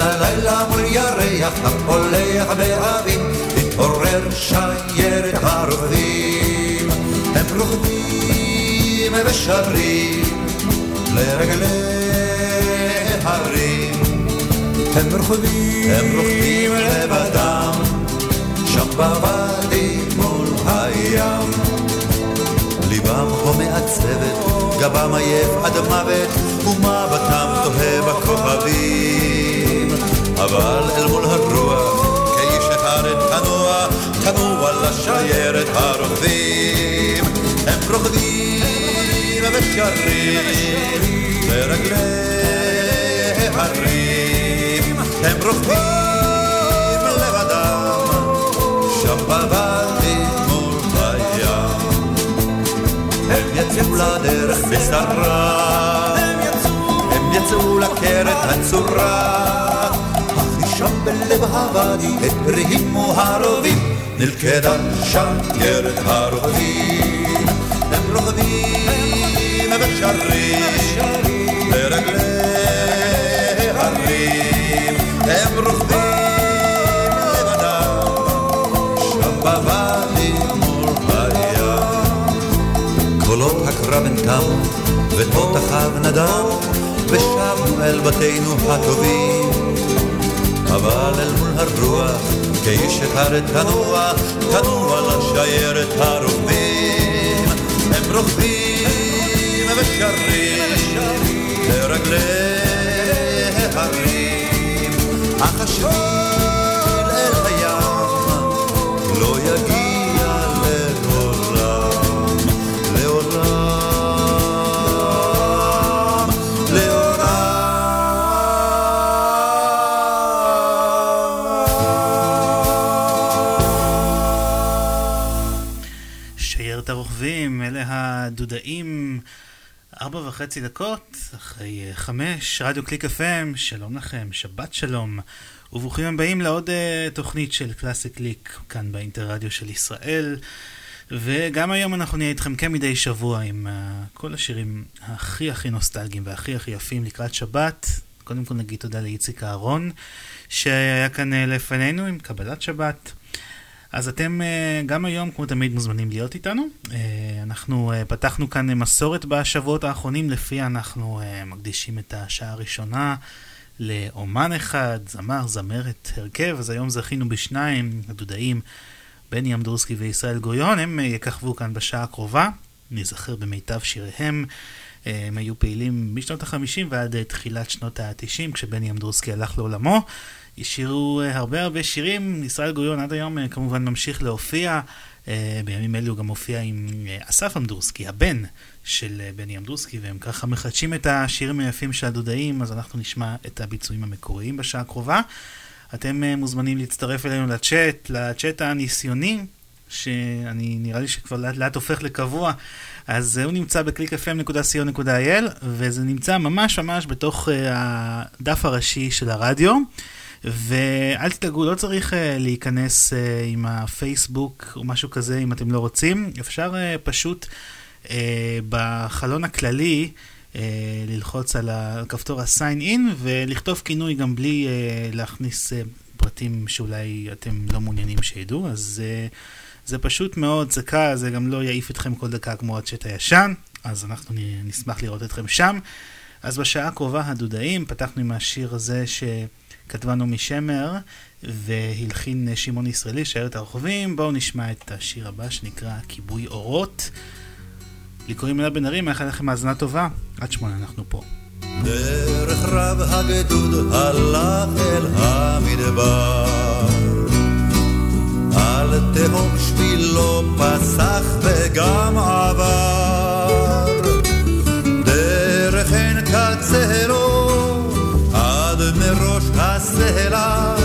לילה לילה מול ירח הפולח באבים, תתעורר שיירת הרוכבים. הם רוכבים ושרים לרגלי הרים. הם רוכבים, הם רוכבים לבדם, שם בוואדי מול הים. ליבם כה מעצבת גבם עייף עד מוות, ומבטם תוהה בכוכבים. אבל אל מול הרוח, כאיש אחד תנוע, תנוע לשיירת הרוכבים. הם רוקדים ושרים ברגלי הרים. הם רוקדים לבדם, שם בוואדי יצאו לדרך בשרה, הם יצאו לקרת הצורה, שם בלב הוואדי את הרימו הרובים, נלכדה שם ירד הרוכבים, הם רוכבים ושרים לרגלי הרים, הם רוכבים לבדם, שם בוואדי קולות הקרב הן תמו, ותותחיו נדם, ושבנו אל בתינו הטובים. אבל אל מול הרוח, כאיש אחד תנוע, תנוע לשיירת הרוכבים. הם רוכבים ושרים לרגלי ההרים, אך הדודאים, ארבע וחצי דקות, אחרי אה, חמש, רדיו קליק FM, שלום לכם, שבת שלום, וברוכים הבאים לעוד uh, תוכנית של קלאסי קליק כאן באינטרדיו של ישראל. וגם היום אנחנו נהיה איתכם כמדי שבוע עם uh, כל השירים הכי הכי נוסטלגיים והכי הכי יפים לקראת שבת. קודם כל נגיד תודה לאיציק אהרון שהיה כאן uh, לפנינו עם קבלת שבת. אז אתם אה, גם היום, כמו תמיד, מוזמנים להיות איתנו. אה, אנחנו אה, פתחנו כאן מסורת בשבועות האחרונים, לפיה אנחנו מקדישים את השעה הראשונה לאומן אחד, זמר, זמרת, הרכב, אז היום זכינו בשניים, הדודאים, בני אמדורסקי וישראל גוריון, הם יככבו כאן בשעה הקרובה, נזכר במיטב שיריהם. הם היו פעילים משנות ה-50 ועד תחילת שנות ה-90, כשבני אמדורסקי הלך לעולמו. השאירו אה, הרבה הרבה שירים, ישראל גוריון עד היום אה, כמובן ממשיך להופיע, אה, בימים אלו הוא גם מופיע עם אסף אמדורסקי, הבן של בני אמדורסקי, והם ככה מחדשים את השירים היפים של הדודאים, אז אנחנו נשמע את הביצועים המקוריים בשעה הקרובה. אתם מוזמנים להצטרף אלינו לצ'אט, לצ'אט הניסיוני, שאני נראה לי שכבר לאט לאט הופך לקבוע, אז הוא נמצא ב-clickfm.co.il, וזה נמצא ממש ממש בתוך הדף הראשי של הרדיו. ואל תדאגו, לא צריך אה, להיכנס אה, עם הפייסבוק או משהו כזה אם אתם לא רוצים, אפשר אה, פשוט בחלון הכללי ללחוץ על הכפתור ה-sign in ולכתוב כינוי גם בלי להכניס פרטים שאולי אתם לא מעוניינים שידעו, אז... זה פשוט מאוד, זה קל, זה גם לא יעיף אתכם כל דקה כמו הצ'ט הישן, אז אנחנו נשמח לראות אתכם שם. אז בשעה הקרובה הדודאים, פתחנו עם השיר הזה ש... כתבה נעמי שמר והלחין שמעון ישראלי, שיירת הרוכבים. בואו נשמע את השיר הבא שנקרא כיבוי אורות. לי קוראים אלה בן ארי, מאחל לכם האזנה טובה. עד שמונה אנחנו פה. דרך רב הגדוד הלך אל המדבר על תהום שבילו פסח וגם עבר דרך עין קצרו לא será.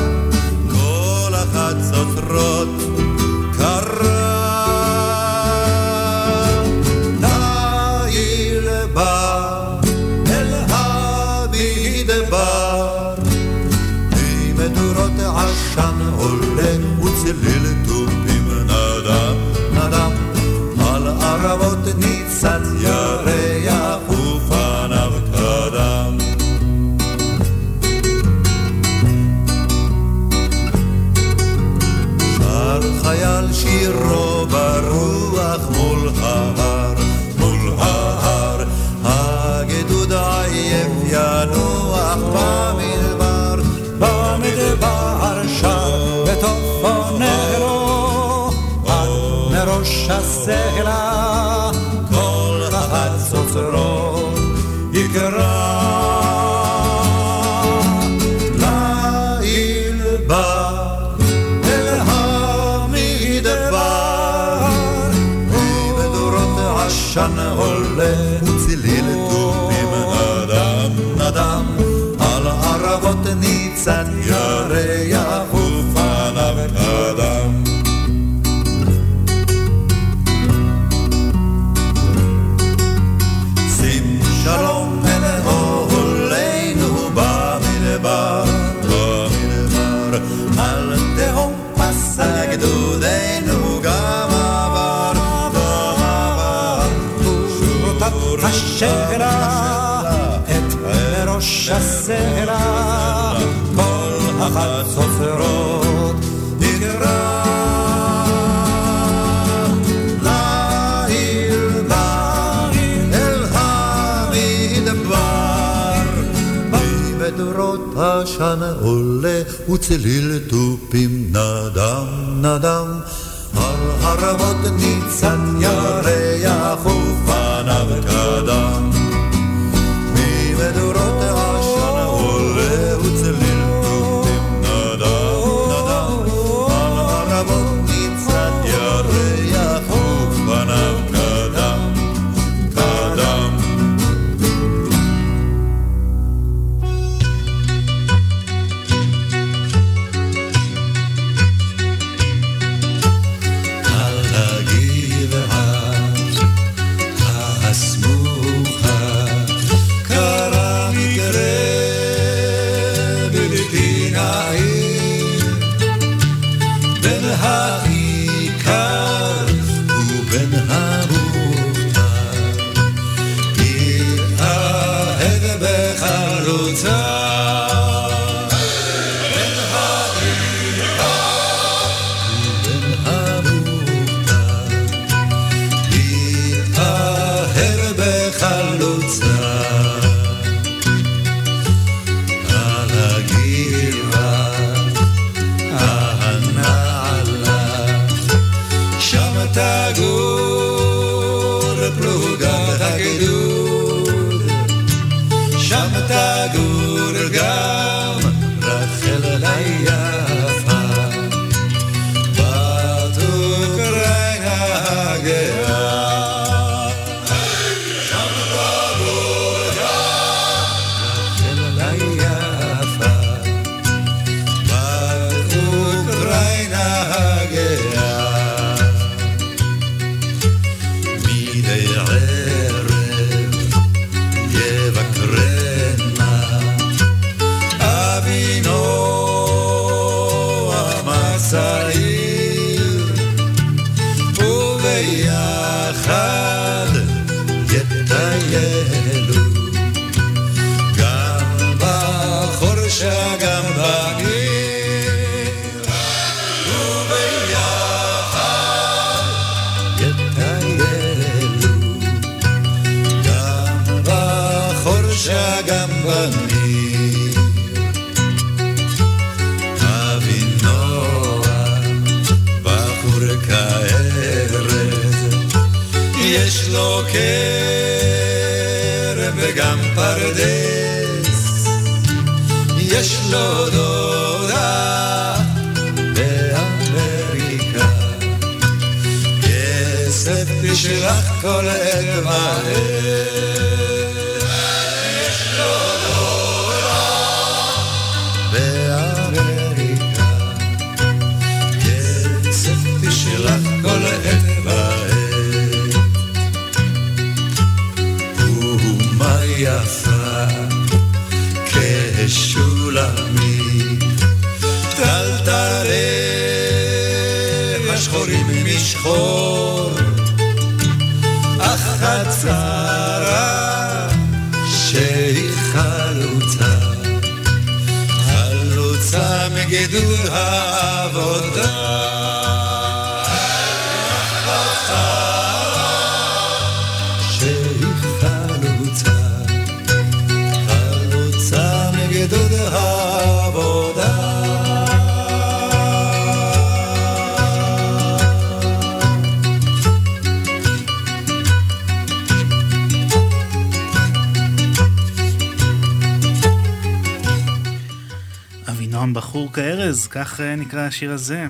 בחור כארז, כך אה, נקרא השיר הזה.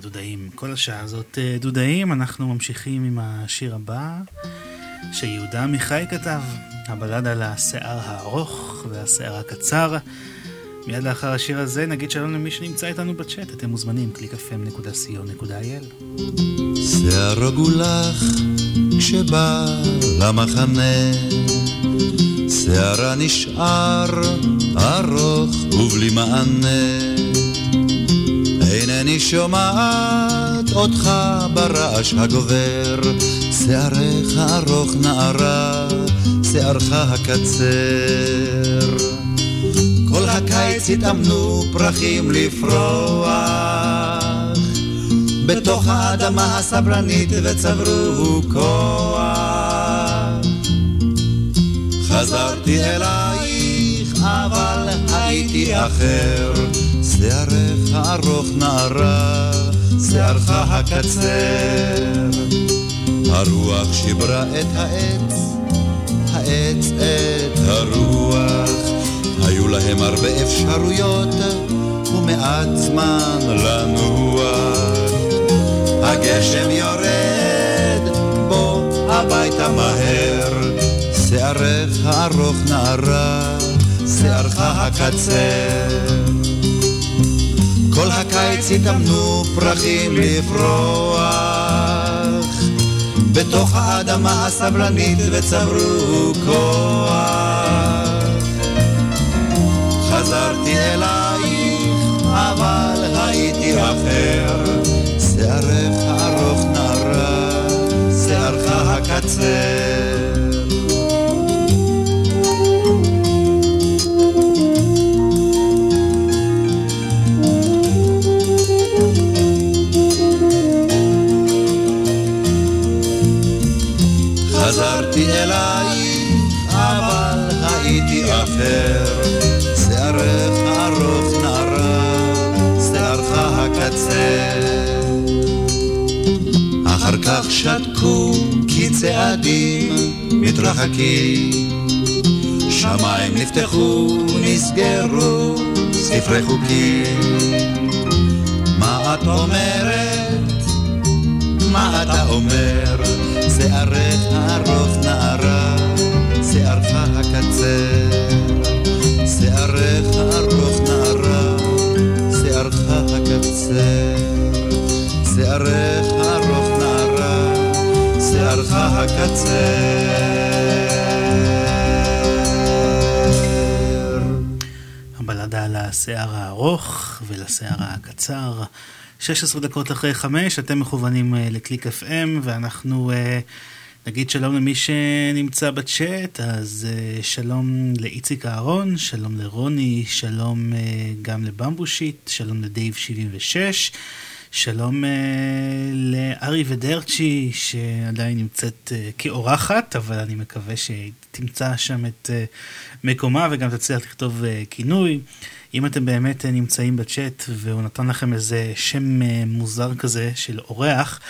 דודאים. כל השעה הזאת אה, דודאים, אנחנו ממשיכים עם השיר הבא שיהודה עמיחי כתב, הבלד על השיער הארוך והשיער הקצר. מיד לאחר השיר הזה נגיד שלום למי שנמצא איתנו בצ'אט, אתם מוזמנים, למחנה שערה נשאר ארוך ובלי מענה. אינני שומעת אותך ברעש הגובר, שערך ארוך נערה, שערך הקצר. כל הקיץ התאמנו פרחים לפרוח, בתוך האדמה הסברנית וצברו כוח. חזרתי אלייך, אבל הייתי אחר. שערך הארוך נערה, שערך הקצר. הרוח שיברה את העץ, העץ את הרוח. היו להם הרבה אפשרויות, ומעט זמן לנוח. הגשם יורד, בוא הביתה מהר. שערך הארוך נערה, שערך הקצר. כל הקיץ התאמנו פרחים לפרוח, בתוך האדמה הסבלנית וצברו כוח. חזרתי אלייך, אבל הייתי אחר, שערך הארוך נערה, שערך הקצר. שתקו כי צעדים מתרחקים. שמיים נפתחו, נסגרו, ספרי חוקים. מה את אומרת? מה אתה אומר? שערך ארוך נערה, שערך הקצר. שערך ארוך נערה, שערך הקצר. שערך ארוך שערך הקצר. הבלדה על השיער הארוך ולשיער הקצר. 16 דקות אחרי 5, אתם מכוונים uh, לקליק FM, ואנחנו uh, נגיד שלום למי שנמצא בצ'אט, אז uh, שלום לאיציק אהרון, שלום לרוני, שלום גם לבמבושיט, שלום לדייב 76, שלום uh, לארי ודרצ'י, שעדיין נמצאת uh, כאורחת, אבל אני מקווה שתמצא שם את uh, מקומה וגם תצליח לכתוב כינוי. אם אתם באמת נמצאים בצ'אט והוא נתן לכם איזה שם מוזר כזה של אורח,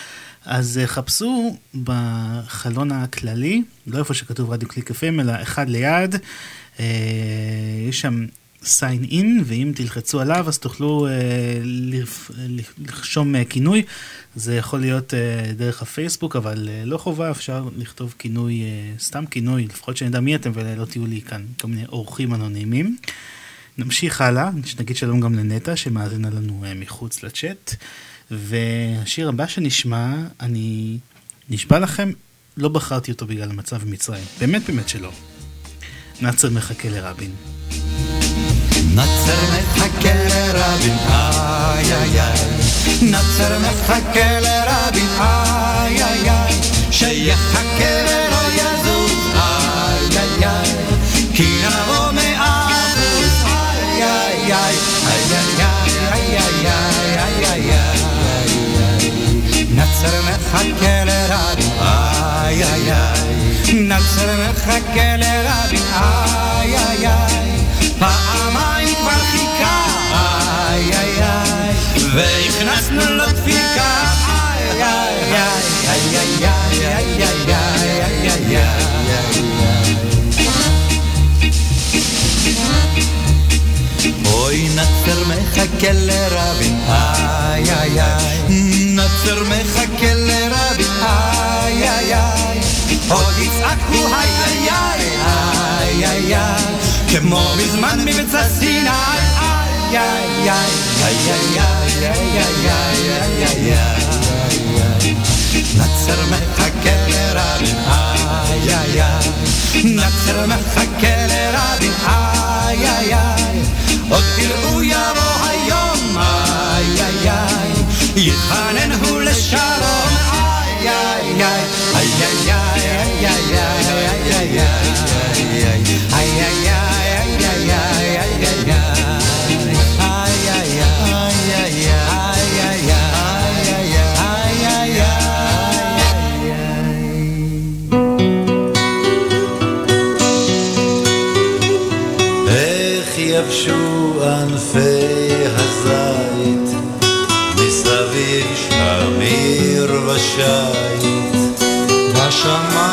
אז אה, חפשו בחלון הכללי, לא איפה שכתוב רדיו קליק FM, אלא אחד ליד. אה, יש שם sign in, ואם תלחצו עליו אז תוכלו לרשום כינוי. זה יכול להיות דרך הפייסבוק, אבל לא חובה, אפשר לכתוב כינוי, סתם כינוי, לפחות שנדע מי אתם ולא תהיו לי כאן כל מיני אורחים אנונימיים. נמשיך הלאה, נגיד שלום גם לנטע שמאזינה לנו מחוץ לצ'אט. והשיר הבא שנשמע, אני נשבע לכם, לא בחרתי אותו בגלל המצב במצרים. באמת באמת שלא. נאצר מחכה לרבין. נאצר מחכה לרבין, איי איי איי. נאצר מחכה לרבין, איי איי איי. שיחכה ולא יזוז, איי איי איי. כי נבוא מאחוז, איי איי איי. איי איי איי איי איי נצר מחכה לרבי, איי איי איי. נצר מחכה לרבי, איי איי איי. מחכה לרבין, איי איי איי. נצר מחכה לרבי, איי איי איי, עוד יצעקו היי היי היי היי היי, כמו בזמן מבצע סיני, איי איי איי, איי איי איי איי איי איי נצר מחכה לרבי, איי איי איי, נצר מחכה לרבי, איי איי איי, עוד תראו יבוא איי איי איי יתחנן הוא לשלום, איי איי איי, איי איי איי איי איי איי יבשו Shama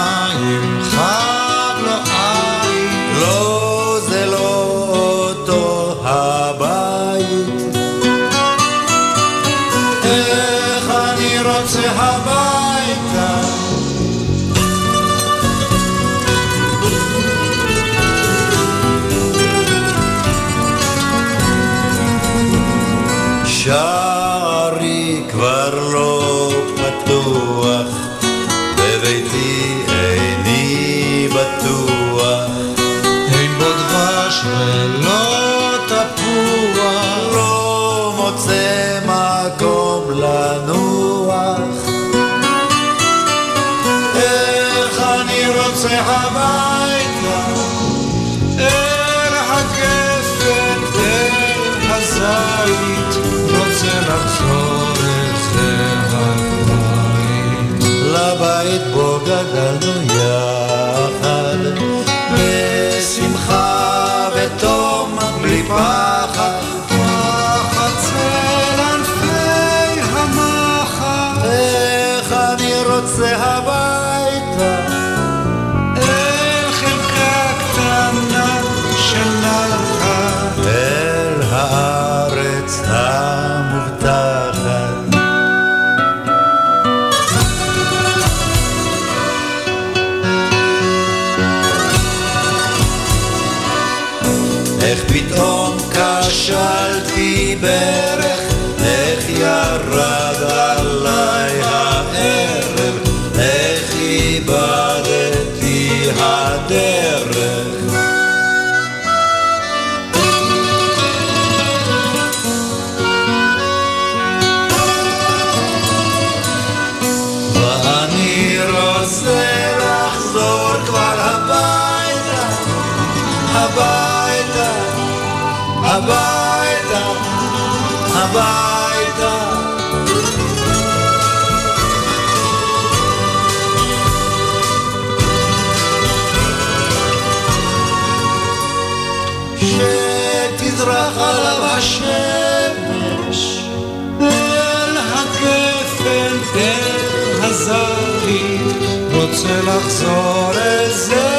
רוצה לחזור אל זה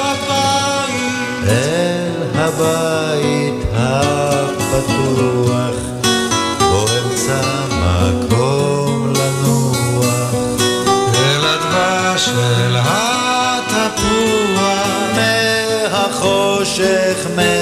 הבית. אל הבית הפתוח, בו אמצע מקום לנוח. אל הדבש, אל התפוח. מהחושך, מהרוח.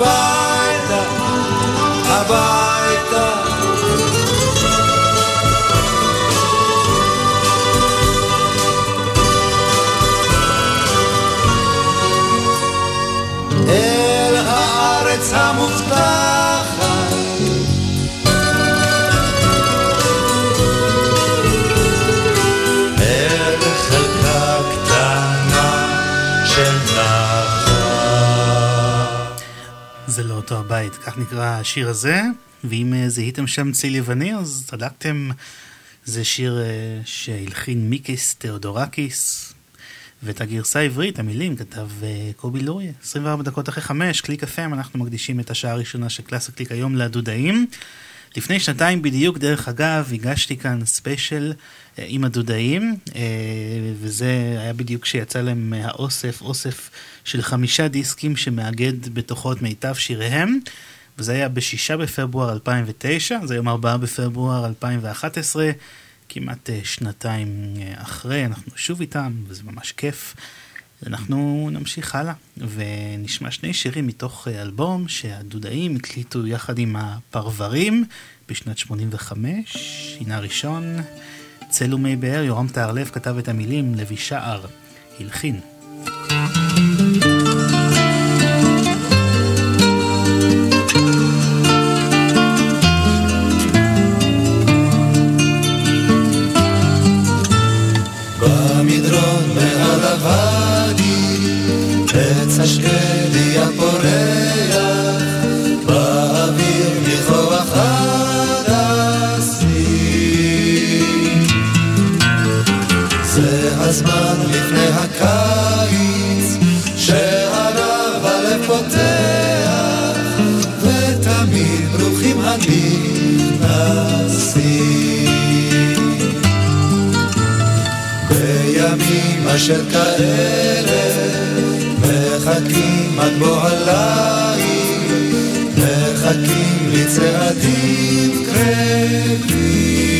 הביתה, הבית, כך נקרא השיר הזה, ואם אה, זיהיתם שם צליל יווני אז צדקתם, זה שיר אה, שהלחין מיקיס תאודורקיס, ואת הגרסה העברית, המילים, כתב אה, קובי לוריה. 24 דקות אחרי 5, קליק FM, אנחנו מקדישים את השעה הראשונה של קלאסי קליק היום לדודאים. לפני שנתיים בדיוק, דרך אגב, הגשתי כאן ספיישל אה, עם הדודאים, אה, וזה היה בדיוק כשיצא להם האוסף, אוסף של חמישה דיסקים שמאגד בתוכו את מיטב שיריהם, וזה היה בשישה בפברואר 2009, זה היום 4 בפברואר 2011, כמעט אה, שנתיים אחרי, אנחנו שוב איתם, וזה ממש כיף. אנחנו נמשיך הלאה, ונשמע שני שירים מתוך אה, אלבום שהדודאים הקליטו יחד עם הפרברים בשנת 85. הנה הראשון, צל ומי באר, יורם טהרלב כתב את המילים, לוי שער, הלחין. במדרון אשר כאלה מחכים עד בוא הליל מחכים לצעדים קרבים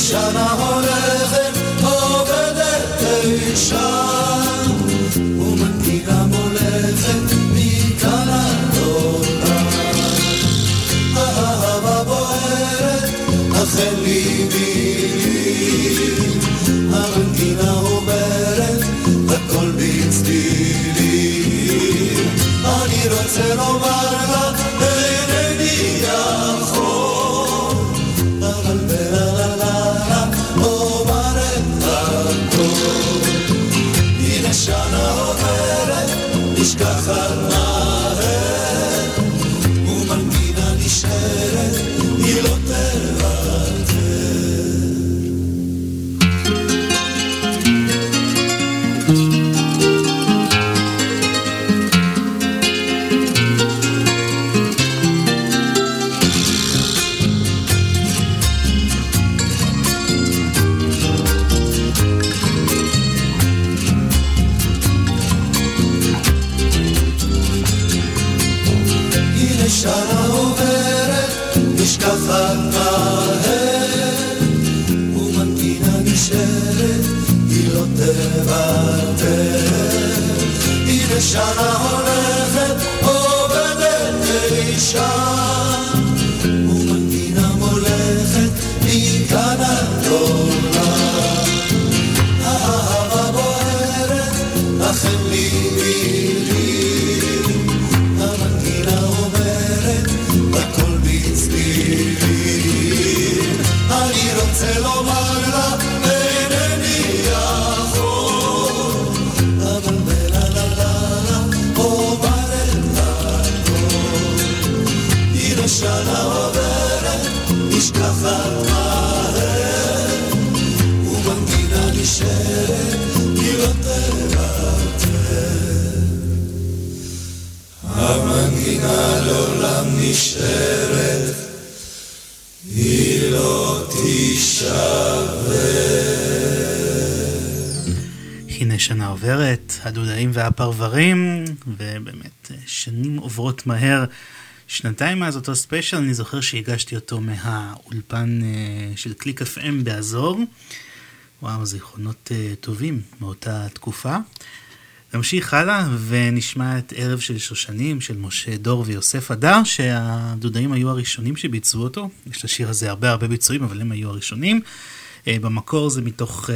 שנה הולכת, עובדת תשע, ומנהיגה מולכת מקלנדולה. האהבה בוערת, אכן ליבי, המנגינה אומרת, הכל בצדילי. אני רוצה לומר עוברת, הדודאים והפרברים, ובאמת שנים עוברות מהר. שנתיים מאז אותו ספיישל, אני זוכר שהגשתי אותו מהאולפן אה, של קליק FM באזור. וואו, זיכרונות אה, טובים מאותה תקופה. נמשיך הלאה ונשמע את ערב של שושנים של משה דור ויוסף הדר, שהדודאים היו הראשונים שביצעו אותו. יש לשיר הזה הרבה הרבה ביצועים, אבל הם היו הראשונים. אה, במקור זה מתוך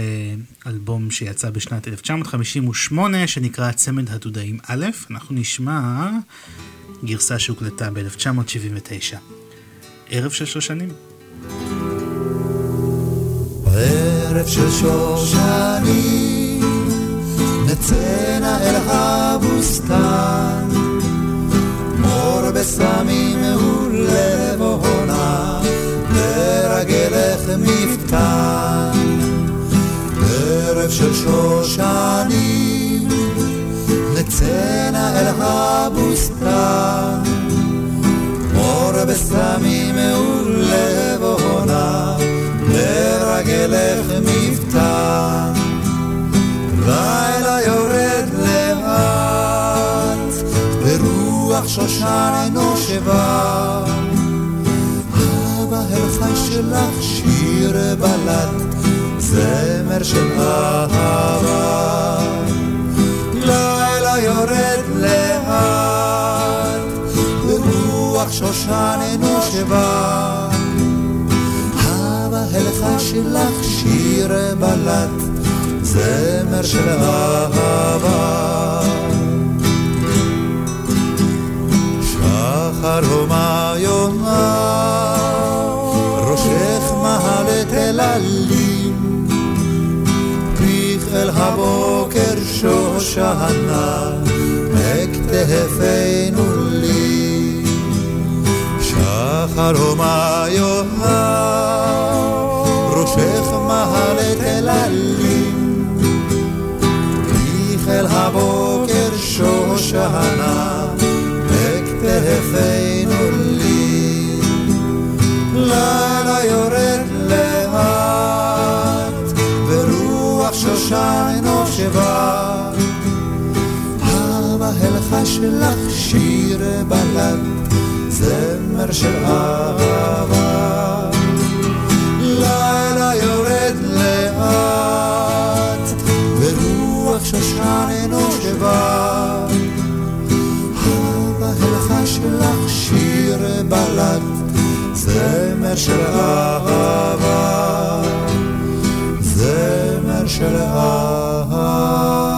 אלבום שיצא בשנת 1958, שנקרא צמד הדודאים א'. אנחנו נשמע גרסה שהוקלטה ב-1979. ערב של שושנים. ערב של שושנים, נצאנה אל הבוסתן, מור בסמים ולבונה, מפתן. ערב של שושנים, נצאנה אל הבוסתן, אור בסמים ולבונה, לרגלך מפתן. לילה יורד לאט, ברוח שושן אינו חי שלך שיר בלט, זמר של אהבה. יורד לאט, ורוח שושן. הבה הלכה שלך שיר בלט, זמר של אהבה. שחר הומה יומה, שושנה, בכתפינו לי. שחר הומה יאהב, ראשך עלים. פיך אל הבוקר שושנה, בכתפינו לי. לילה יורד לאט, ורוח שושן אינו שבא. ההלכה שלך שיר בלט, זמר של אהבה. לילה יורד לאט, ורוח שושן אינו שבא. בהלכה שלך שיר בלט, זמר של אהבה. זמר של אהבה.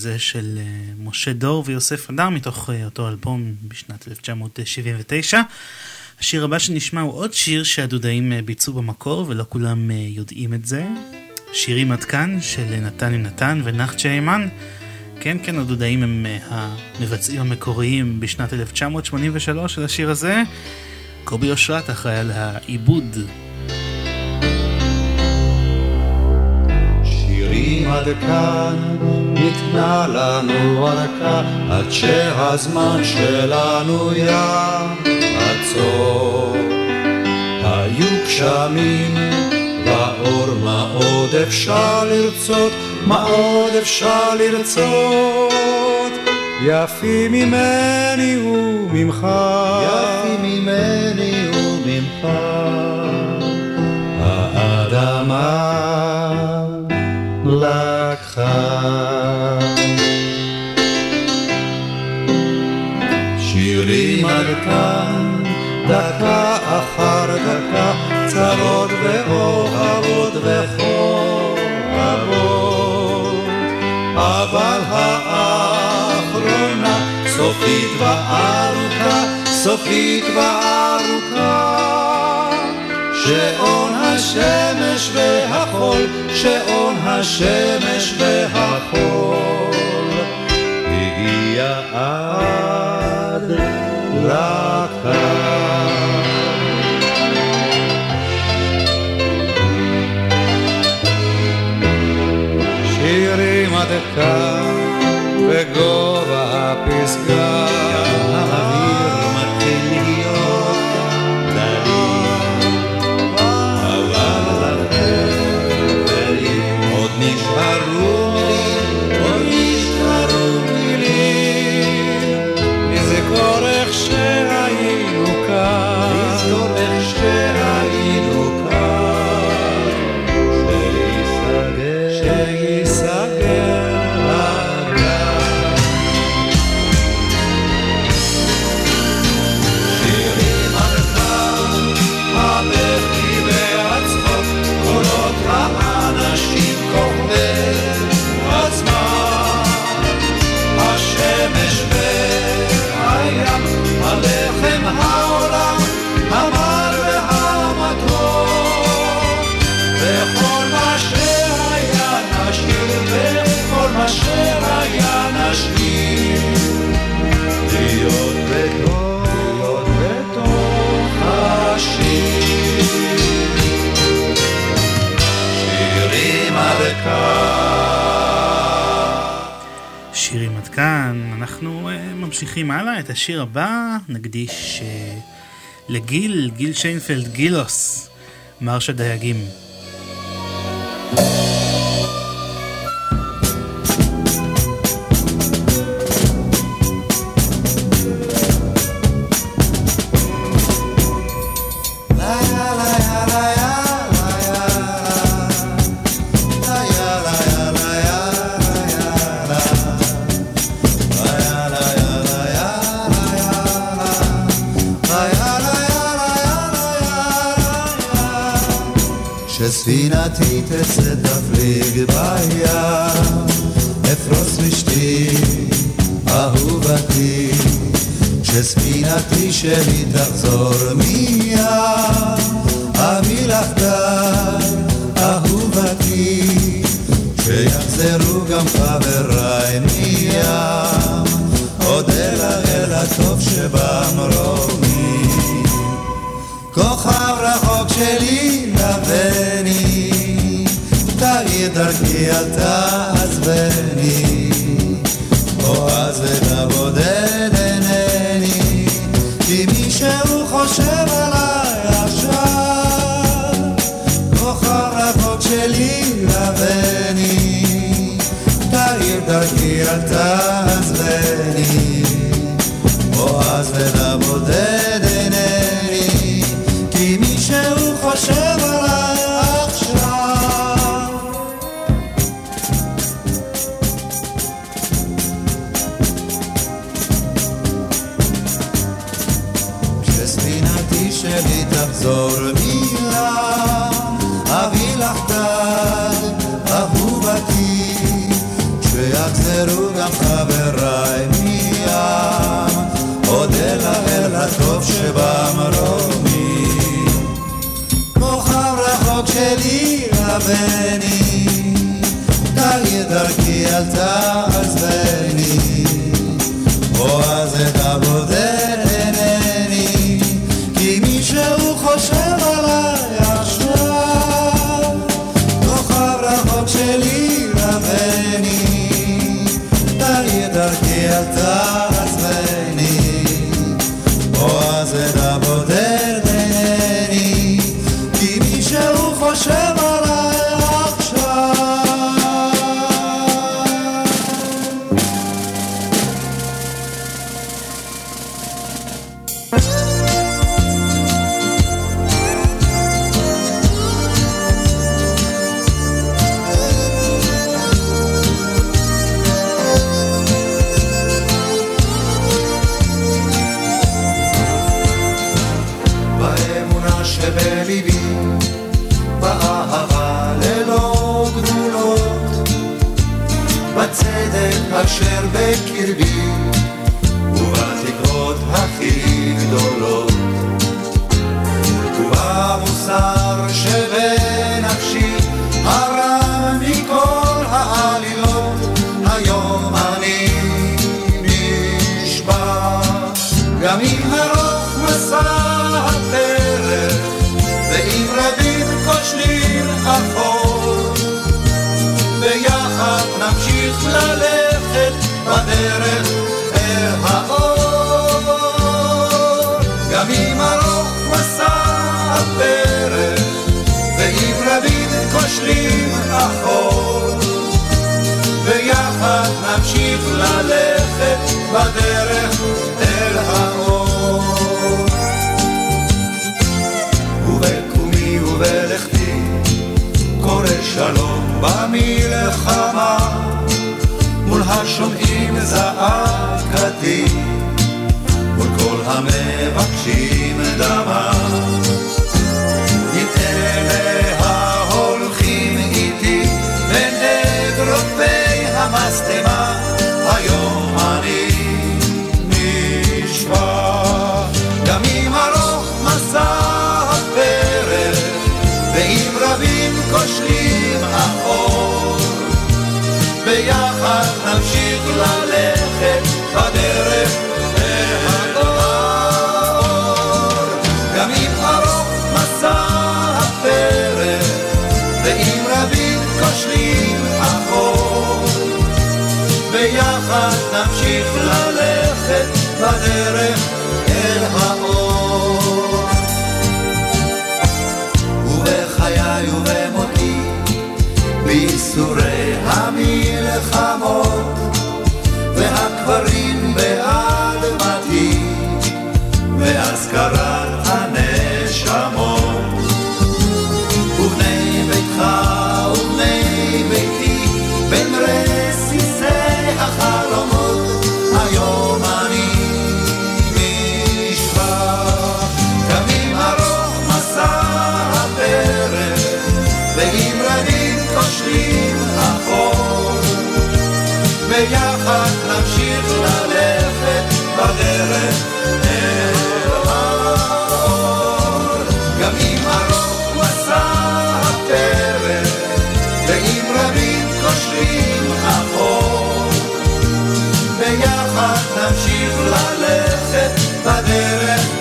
גם זה של אה, משה דור ויוסף הדר מתוך אה, אותו אלבום בשנת 1979. השיר הבא שנשמע הוא עוד שיר שהדודאים ביצעו במקור ולא כולם יודעים את זה. שירים עד כאן של נתן נתן ונחצ'ה אימן. כן, כן, הדודאים הם המבצעים המקוריים בשנת 1983 של השיר הזה. קובי אושרת אחראי על העיבוד. עד כאן, ניתנה לנו ארכה, עד שהזמן שלנו יעצור. היו גשמים באור, מה עוד אפשר לרצות? מה עוד אפשר לרצות? יפים ממני וממך, יפים ממני וממך. האדמה עד כאן, דקה אחר דקה, צרות ואוהבות וחובות, אבל האחרונה סופית וארוכה, סופית וארוכה. שעון השמש והחול, שעון השמש והחול, הגיע עד עד כאן בגובה הפסגה, ממשיכים הלאה, את השיר הבא נקדיש uh, לגיל, גיל שיינפלד, גילוס, מרש הדייגים. כשספינתי תצא תפליג בים, אפרוס רשתי, אהובתי, כשספינתי שלי תחזור מיד, דרכי אל ביחד נמשיך ללכת בדרך.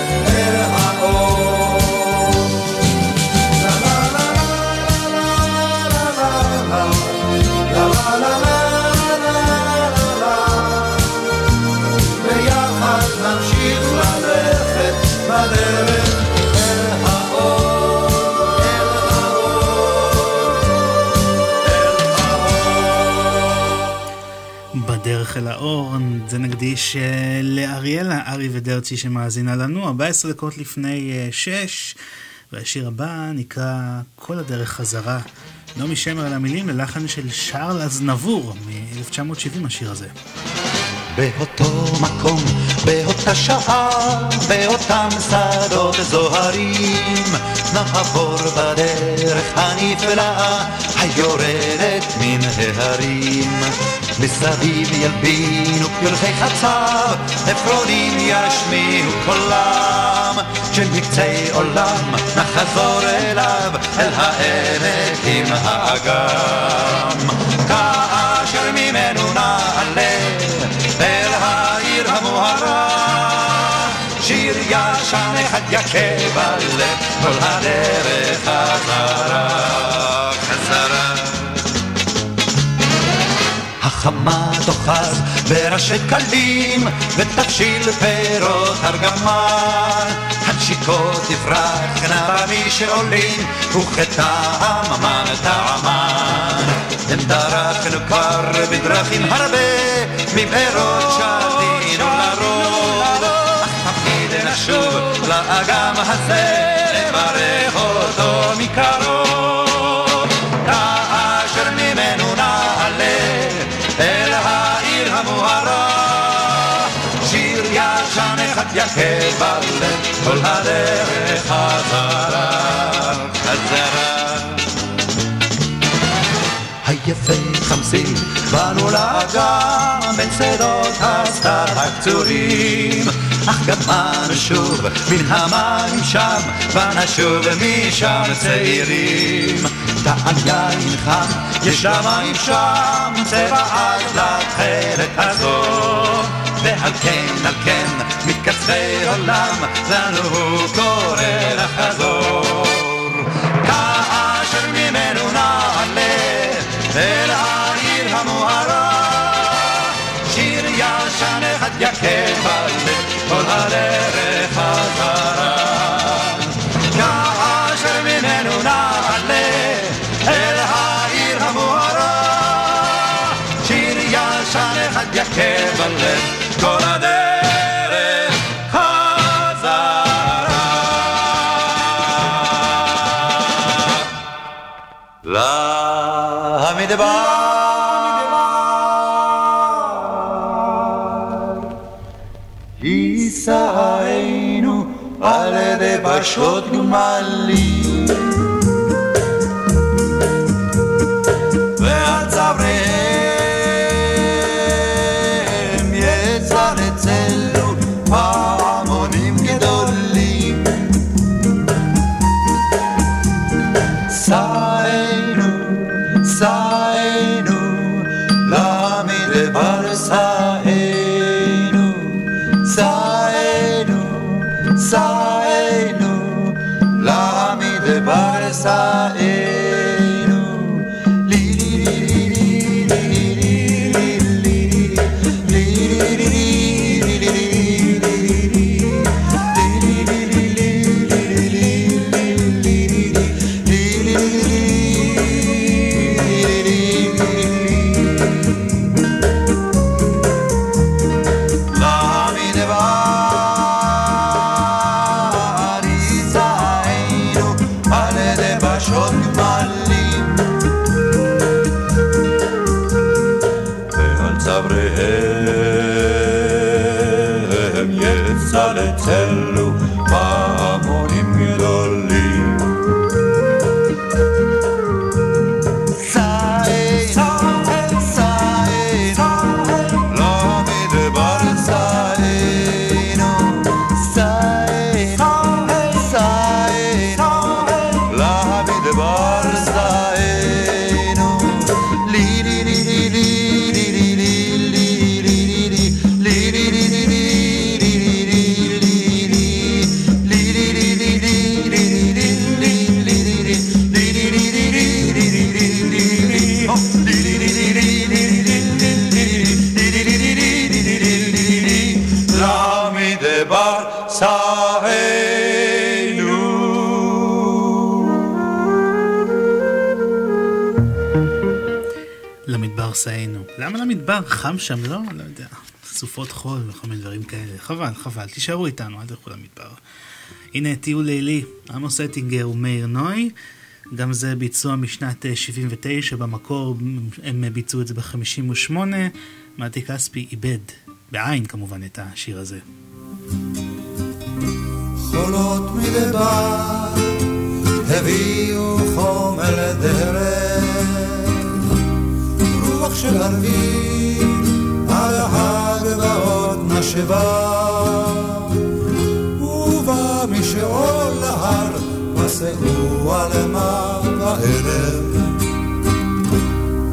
דרך אל האור, זה נקדיש אה, לאריאלה, ארי ודרצ'י שמאזינה לנו, 14 דקות לפני אה, 6, והשיר הבא נקרא כל הדרך חזרה. נעמי שמר על המילים ללחן של שרל אזנבור מ-1970 השיר הזה. באותו מקום, באותה שעה, באותם שדות זוהרים, נעבור בדרך הנפלאה היורדת מן ההרים. מסביב ילבינו פרחי חצר, עפרונים ישמיעו קולם, שמקצה עולם נחזור אליו, אל העמק עם האגם. כאשר ממנו נעלה אל העיר המוארה, שיר ישן אחד יכה בלב, כל הדרך חזרה. החמה תאחז בראשי קלים ותבשיל פירות ארגמן הנשיקות תפרחנה במי שעולים וכטעם המן טעמן הם דרכנו כבר בדרכים הרבה מבארות שתינו לרוב. אך תמיד נשוב לאגם הזה לברך אותו מקרוב יכה בלב כל הדרך חזרה חזרה. היפה חמסים באנו לאגם בין הסתר הקצורים. אך גם אנו שוב מן המים שם ונשוב משם צעירים. טעם יין חם יש למים שם צבע עד לתכלת הזו. ועל כן על כן מקצרי עולם לנו קורא לחזור. כאשר ממנו נעלה אל העיר המוארה שיר ישן אחד יכה בלב כל הדרך חזרה. כאשר ממנו נעלה אל העיר המוארה שיר ישן אחד יכה בלב כל למדבר יישאנו על ידי פשוט גמלים למה למדבר? חם שם, לא? לא יודע. סופות חול וכל מיני דברים כאלה. חבל, חבל. תישארו איתנו, אל תלכו למדבר. הנה טיול לילי, עמוס אטינגר ומאיר נוי. גם זה ביצוע משנת אה, 79, במקור הם ביצעו את זה ב-58. מתי כספי איבד, בעין כמובן, את השיר הזה. חולות מדבר הביאו חומר לדרך רוח של ערבי משאבה, ובא משאול להר, מסעו עלמה בערב.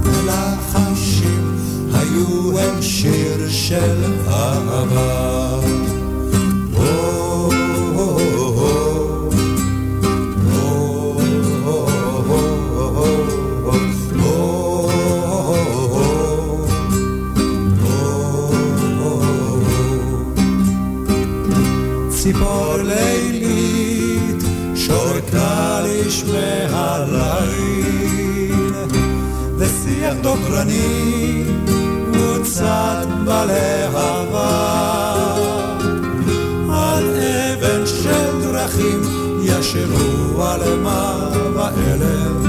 ולחשים היו הם שיר של אהבה. שורקה לשמי הליל ושיח דוקרני מוצת בלהבה. על אבן של דרכים ישבו על מה ואלם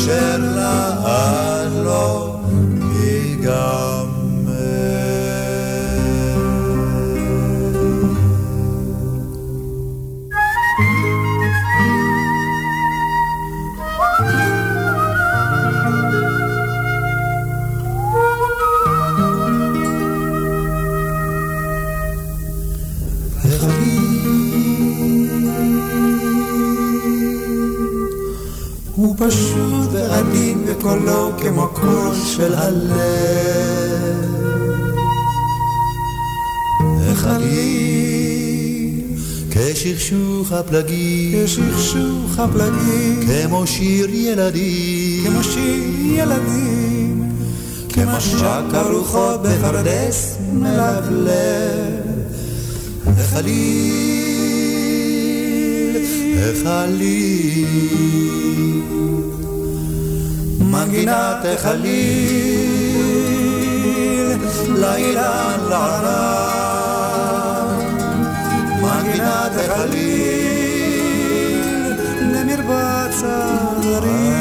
אשר לעד וקולו כמו קול של הלב. החליל כשכשוך הפלגים, כשכשוך הפלגים, כמו שיר ילדים, כמו שיר ילדים, כמו שק הרוחות בפרדס מלבלב. החליל, החליל, מנגינת החליל, לילה לערב, מנגינת החליל, למרבץ הדרים,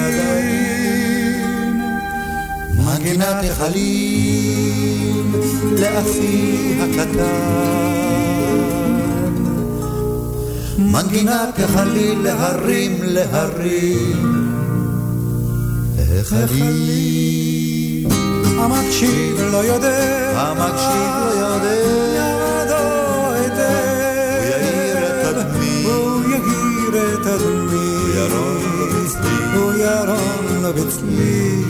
מנגינת החליל, לאחי הקטן. מנגינת החליל להרים להרים החליל המקשיב לא יודע. המקשיב לא יודע. ידו היטב. הוא יאיר את הדמי הוא יאיר את הדמי הוא ירון לו בצלי. הוא ירון לו בצלי.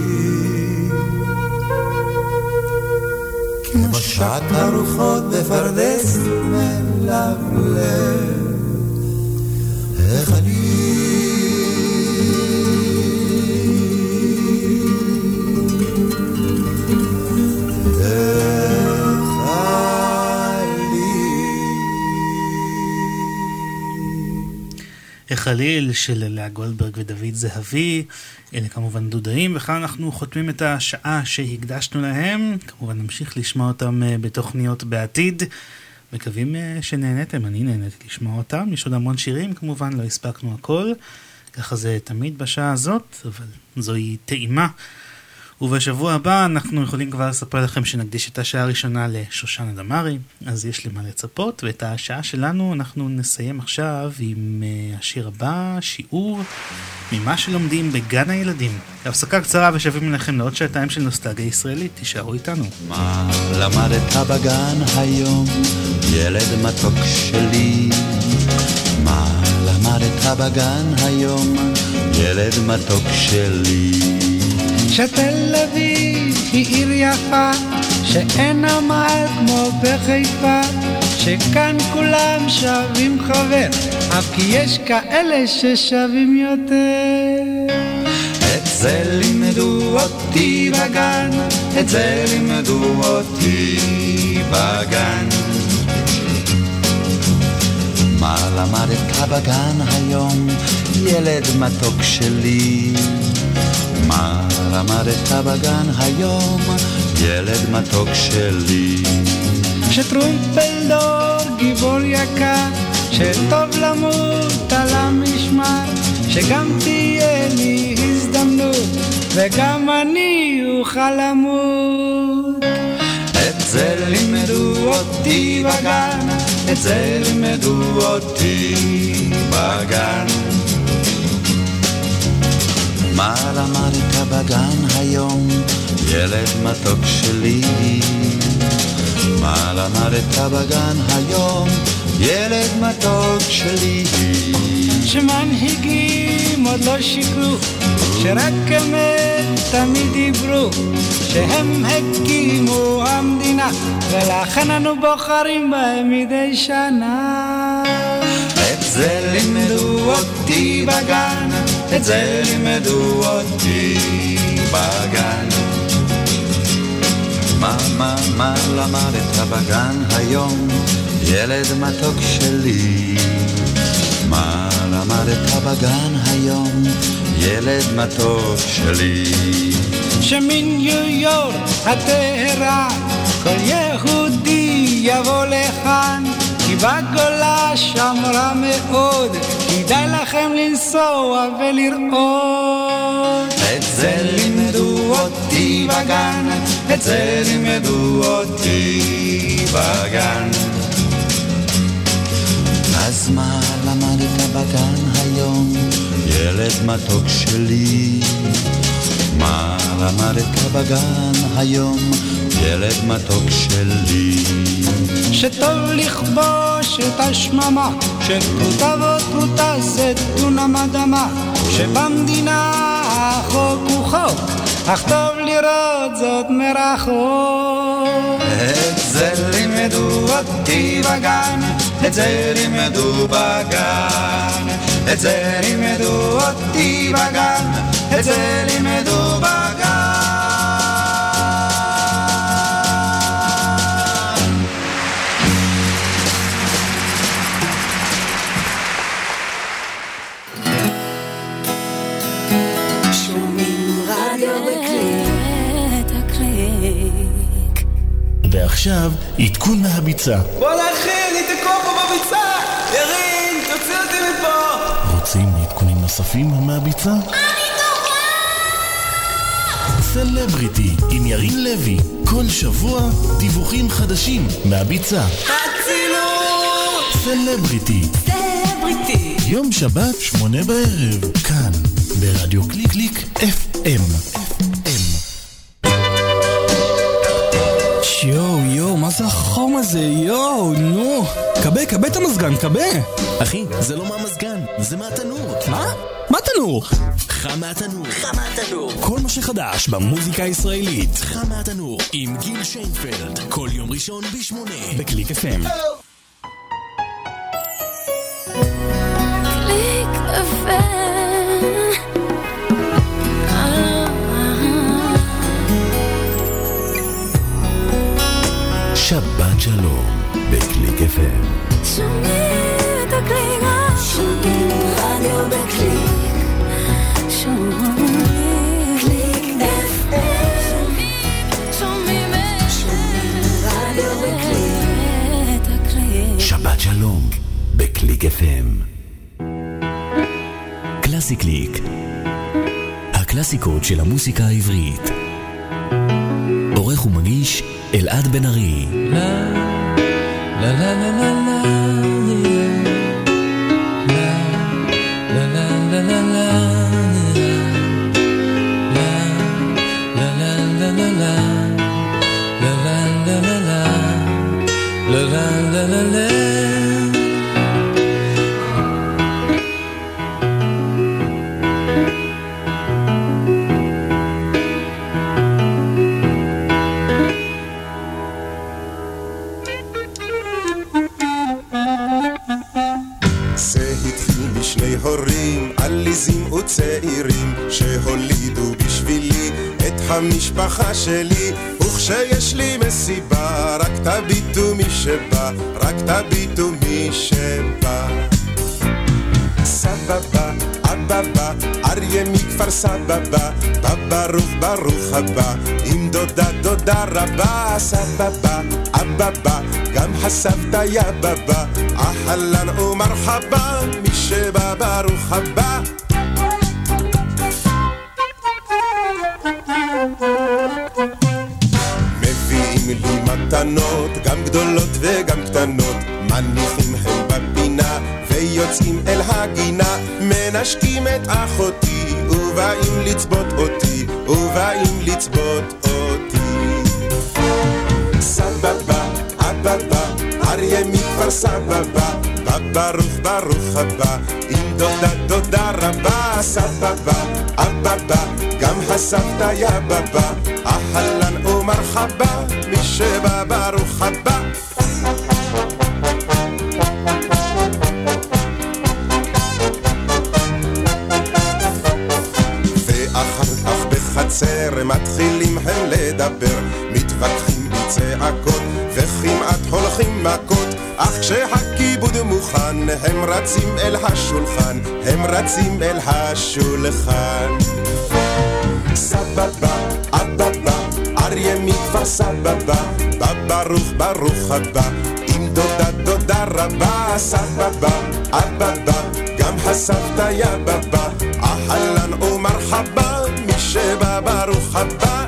כמו שעת הרוחות בפרדס מלבלב חליל של לאה גולדברג ודוד זהבי. אלה כמובן דודאים, וכאן אנחנו חותמים את השעה שהקדשנו להם. כמובן נמשיך לשמוע אותם אה, בתוכניות בעתיד. מקווים אה, שנהנתם, אני נהניתי לשמוע אותם. יש עוד המון שירים, כמובן לא הספקנו הכל. ככה זה תמיד בשעה הזאת, אבל זוהי טעימה. ובשבוע הבא אנחנו יכולים כבר לספר לכם שנקדיש את השעה הראשונה לשושנה דמארי, אז יש למה לצפות, ואת השעה שלנו אנחנו נסיים עכשיו עם uh, השיר הבא, שיעור ממה שלומדים בגן הילדים. הפסקה קצרה ושבים לכם לעוד שעתיים של נוסטגיה ישראלית, תישארו איתנו. מה למדת בגן היום, ילד מתוק שלי? מה למדת בגן היום, ילד מתוק שלי? שתל אביב היא עיר יפה, שאין עמל כמו בחיפה, שכאן כולם שווים חבר, אף כי יש כאלה ששווים יותר. את זה לימדו אותי בגן, את זה לימדו אותי בגן. מה למדת בגן היום, ילד מתוק שלי? מה למדת בגן היום, ילד מתוק שלי? שטרומפלדור גיבור יקר, שטוב למות על המשמר, שגם תהיה לי הזדמנות, וגם אני אוכל למות. את זה לימדו אותי בגן, את זה לימדו אותי בגן. מה למדת בגן היום, ילד מתוק שלי? מה למדת בגן היום, ילד מתוק שלי? שמנהיגים עוד לא שיקרו, שרק אמת תמיד דיברו, שהם הקימו המדינה, ולכן אנו בוחרים בהם מדי שנה. את זה לימדו אותי בגן, את זה לימדו אותי בגן. מה, מה, מה למדת בגן היום, ילד מתוק שלי? מה למדת בגן היום, ילד מתוק שלי? שמניו יורק הטהרה, כל יהודי יבוא לכאן, בגולה שמרה מאוד, כדאי לכם לנסוע ולראות. את זה לימדו אותי בגן, את זה לימדו אותי בגן. אז מה למדת בגן היום, ילד מתוק שלי? מה למדת בגן היום, ילד מתוק שלי? שטוב לכבוש את השממה, שפרוטה ופרוטה זה דונם אדמה, שבמדינה החוק הוא חוק, אך טוב לראות זאת מרחוק. את זה לימדו אותי בגן, את זה לימדו בגן, את זה לימדו אותי בגן, את זה לימדו בגן. שומעים רדיו בקליק. ועכשיו, עדכון מהביצה. וואלה אחי, אני תקוע פה בביצה! ירין, תוציא אותי מפה! רוצים עדכונים נוספים מהביצה? סלבריטי עם ירין לוי, כל שבוע דיווחים חדשים מהביצה. אצילות! סלבריטי, סלבריטי. יום שבת, שמונה בערב, כאן, ברדיו קליק קליק FM. FM. יואו, יואו, מה זה החום הזה? יואו, נו. כבה, כבה את המזגן, כבה. אחי, זה לא מהמזגן, זה מהתנור. מה? מה תנור? חם מהתנור. כל מה שחדש במוזיקה הישראלית. חם מהתנור עם גיל שיינפלד, כל יום ראשון בשמונה. בקליק FM. קליק FM. שבת שלום, בקליק FM. שומעים את הקליקה שומעים רדיו בקליק, שבת שלום בקליק FM. קלאסי קליק. הקלאסיקות של המוסיקה העברית. עורך ומגיש אלעד בן ארי. לה לה לה לה לה המשפחה שלי וכשיש לי מסיבה רק תביטו מי שבא רק תביטו מי שבא סבבה, אבבה, אריה מכפר סבבה, בא ברוך ברוך הבא, עם דודה דודה רבה, סבבה, אבבה, גם הסבתא יא בבא, אהלן ומרחבה, מי שבא ברוך הבא. אחותי, ובאים לצבות אותי, ובאים לצבות אותי. סבבה, אבבה, אריה מכפר סבבה, ברוך ברוך הבא, עם דודה דודה רבה, סבבה, אבבה, גם הסבתא יא בבא, אהלן ומרחבה, מי שבא ברוך הבא. רצים אל השולחן, הם רצים אל השולחן. סבבה, אבבה, אריה מכפר סבבה, בא ברוך ברוך הבא, עם דודה דודה רבה, סבבה, אבבה, גם הסבתא יא בבא, אהלן ומרחבה, מי שבא ברוך הבא.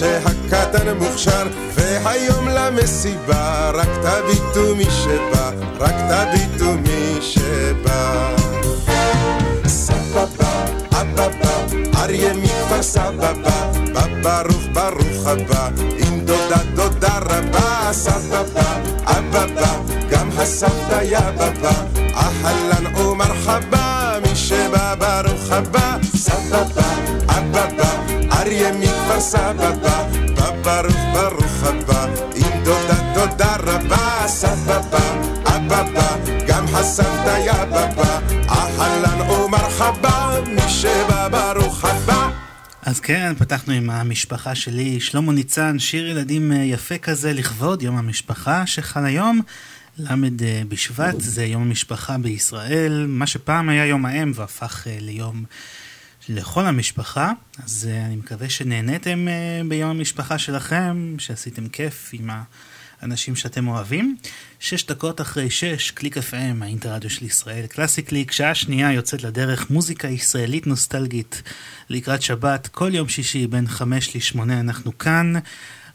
שהקטן מוכשר והיום למסיבה רק תביטו מי שבא רק תביטו מי שבא. סבבה, אבבה, אריה מכפר סבבה בא ברוך ברוך הבא עם דודה דודה רבה. סבבה, אבבה, גם הסבתא יא בבא אהלן ומרחבה מי שבא ברוך הבא. סבבה, סבבה ברוך ברוך הבא עם דודה דודה רבה סבבה, אבבה, גם הסבתא יא בבא אהלן ומרחבה מי שבא ברוך הבא אז כן, פתחנו עם המשפחה שלי, שלמה ניצן, שיר ילדים אה, יפה כזה לכבוד יום המשפחה שחל היום. ל' אה, בשבט זה יום המשפחה בישראל, מה שפעם היה יום האם והפך אה, ליום לכל המשפחה. אז אה, אני מקווה שנהניתם אה, ביום המשפחה שלכם, שעשיתם כיף עם האנשים שאתם אוהבים. שש דקות אחרי שש, קליק FM, האינטרדיו של ישראל, קלאסי קליק, שעה שנייה יוצאת לדרך, מוזיקה ישראלית נוסטלגית לקראת שבת, כל יום שישי בין חמש לשמונה אנחנו כאן.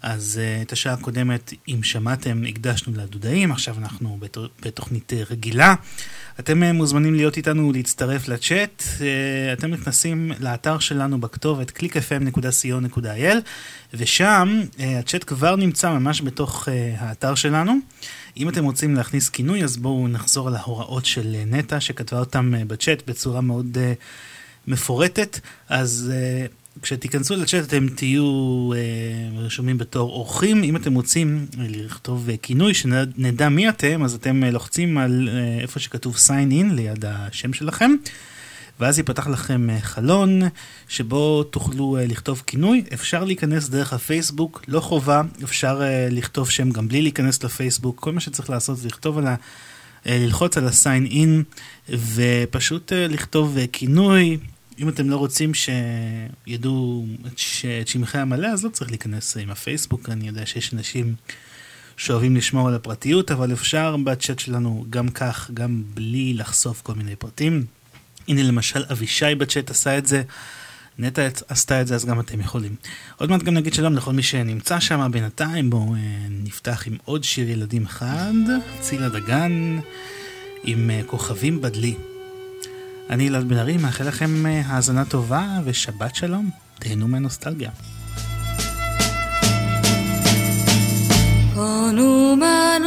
אז uh, את השעה הקודמת, אם שמעתם, הקדשנו לדודאים, עכשיו אנחנו בת, בתוכנית uh, רגילה. אתם uh, מוזמנים להיות איתנו ולהצטרף לצ'אט. Uh, אתם נכנסים לאתר שלנו בכתובת clickfm.co.il ושם uh, הצ'אט כבר נמצא ממש בתוך uh, האתר שלנו. אם אתם רוצים להכניס כינוי, אז בואו נחזור על ההוראות של uh, נטע, שכתבה אותם uh, בצ'אט בצורה מאוד uh, מפורטת. אז... כשתיכנסו לצ'אט אתם תהיו אה, רשומים בתור אורחים. אם אתם רוצים אה, לכתוב אה, כינוי, שנדע מי אתם, אז אתם אה, לוחצים על אה, איפה שכתוב sign in ליד השם שלכם. ואז ייפתח לכם אה, חלון שבו תוכלו אה, לכתוב כינוי. אפשר להיכנס דרך הפייסבוק, לא חובה, אפשר אה, לכתוב שם גם בלי להיכנס לפייסבוק. כל מה שצריך לעשות זה לכתוב על ה... ללחוץ על ה-sign in ופשוט לכתוב כינוי. אם אתם לא רוצים שידעו את, שמכם המלא, אז לא צריך להיכנס עם הפייסבוק. אני יודע שיש אנשים שאוהבים לשמור על הפרטיות, אבל אפשר בצ'אט שלנו גם כך, גם בלי לחשוף כל מיני פרטים. הנה למשל אבישי בצ'אט עשה את זה, נטע עשתה את זה, אז גם אתם יכולים. עוד מעט גם נגיד שלום לכל מי שנמצא שם בינתיים, בואו אה, נפתח עם עוד שיר ילדים אחד, צילה דגן, עם אה, כוכבים בדלי. אני אלעד בן ארי, מאחל לכם אה, האזנה טובה ושבת שלום, תהנו מהנוסטלגיה. נומה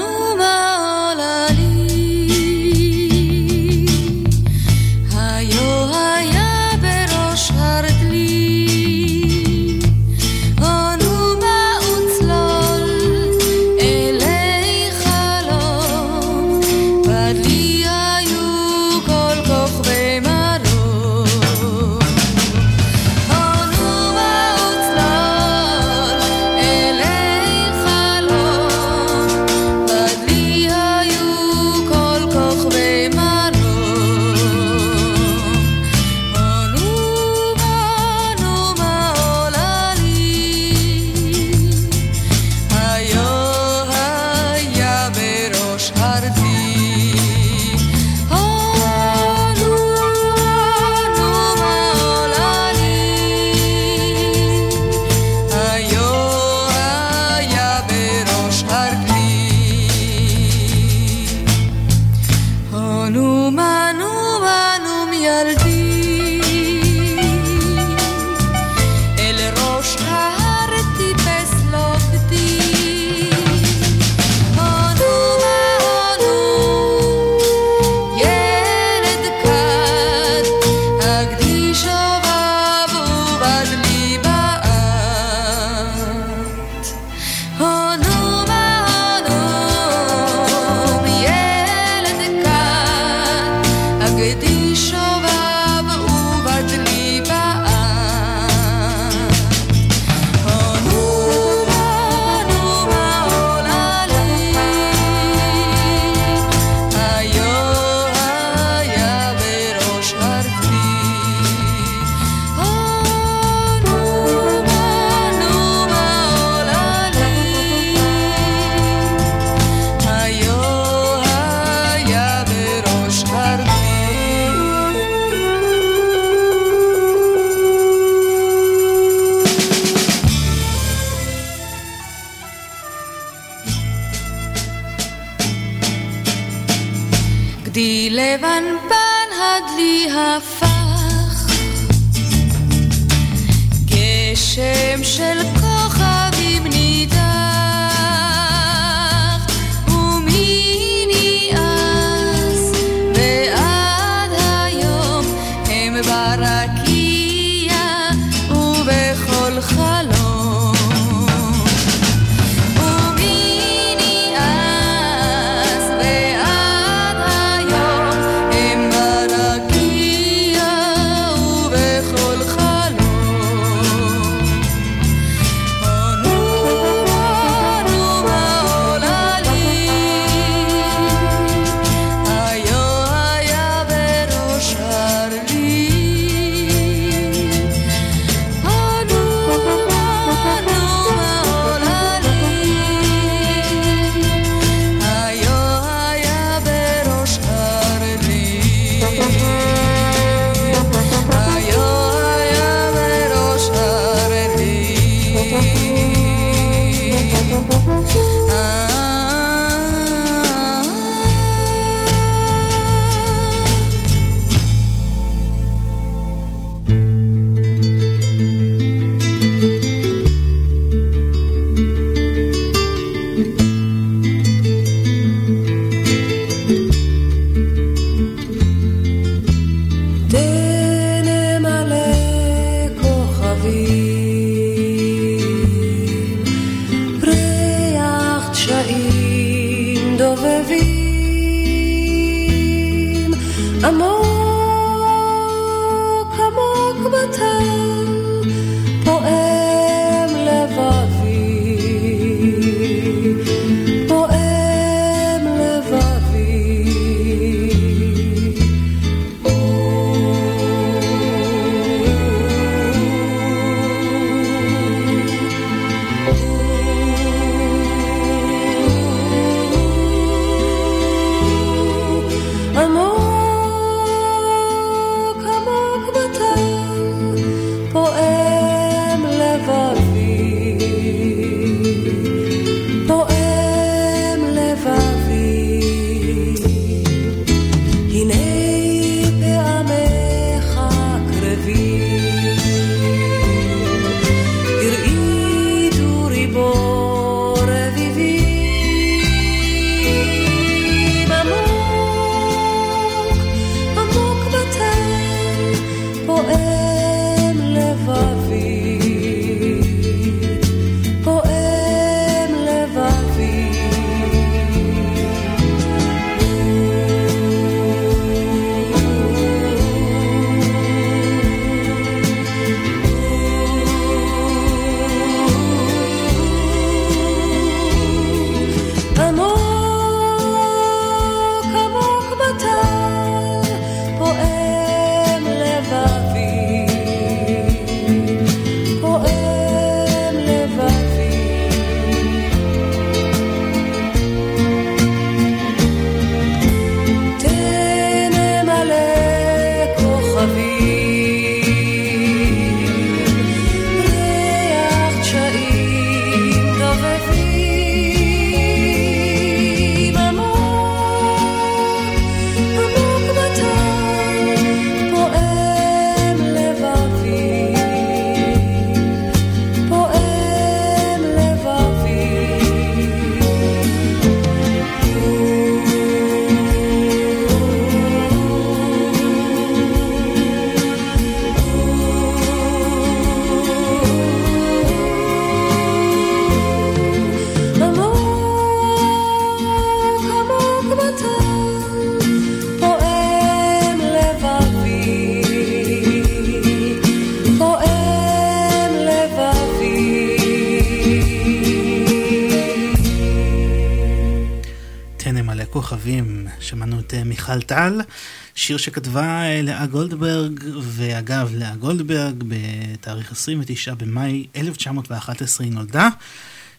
שיר שכתבה אה, לאה גולדברג, ואגב, לאה גולדברג בתאריך 29 במאי 1911 היא נולדה,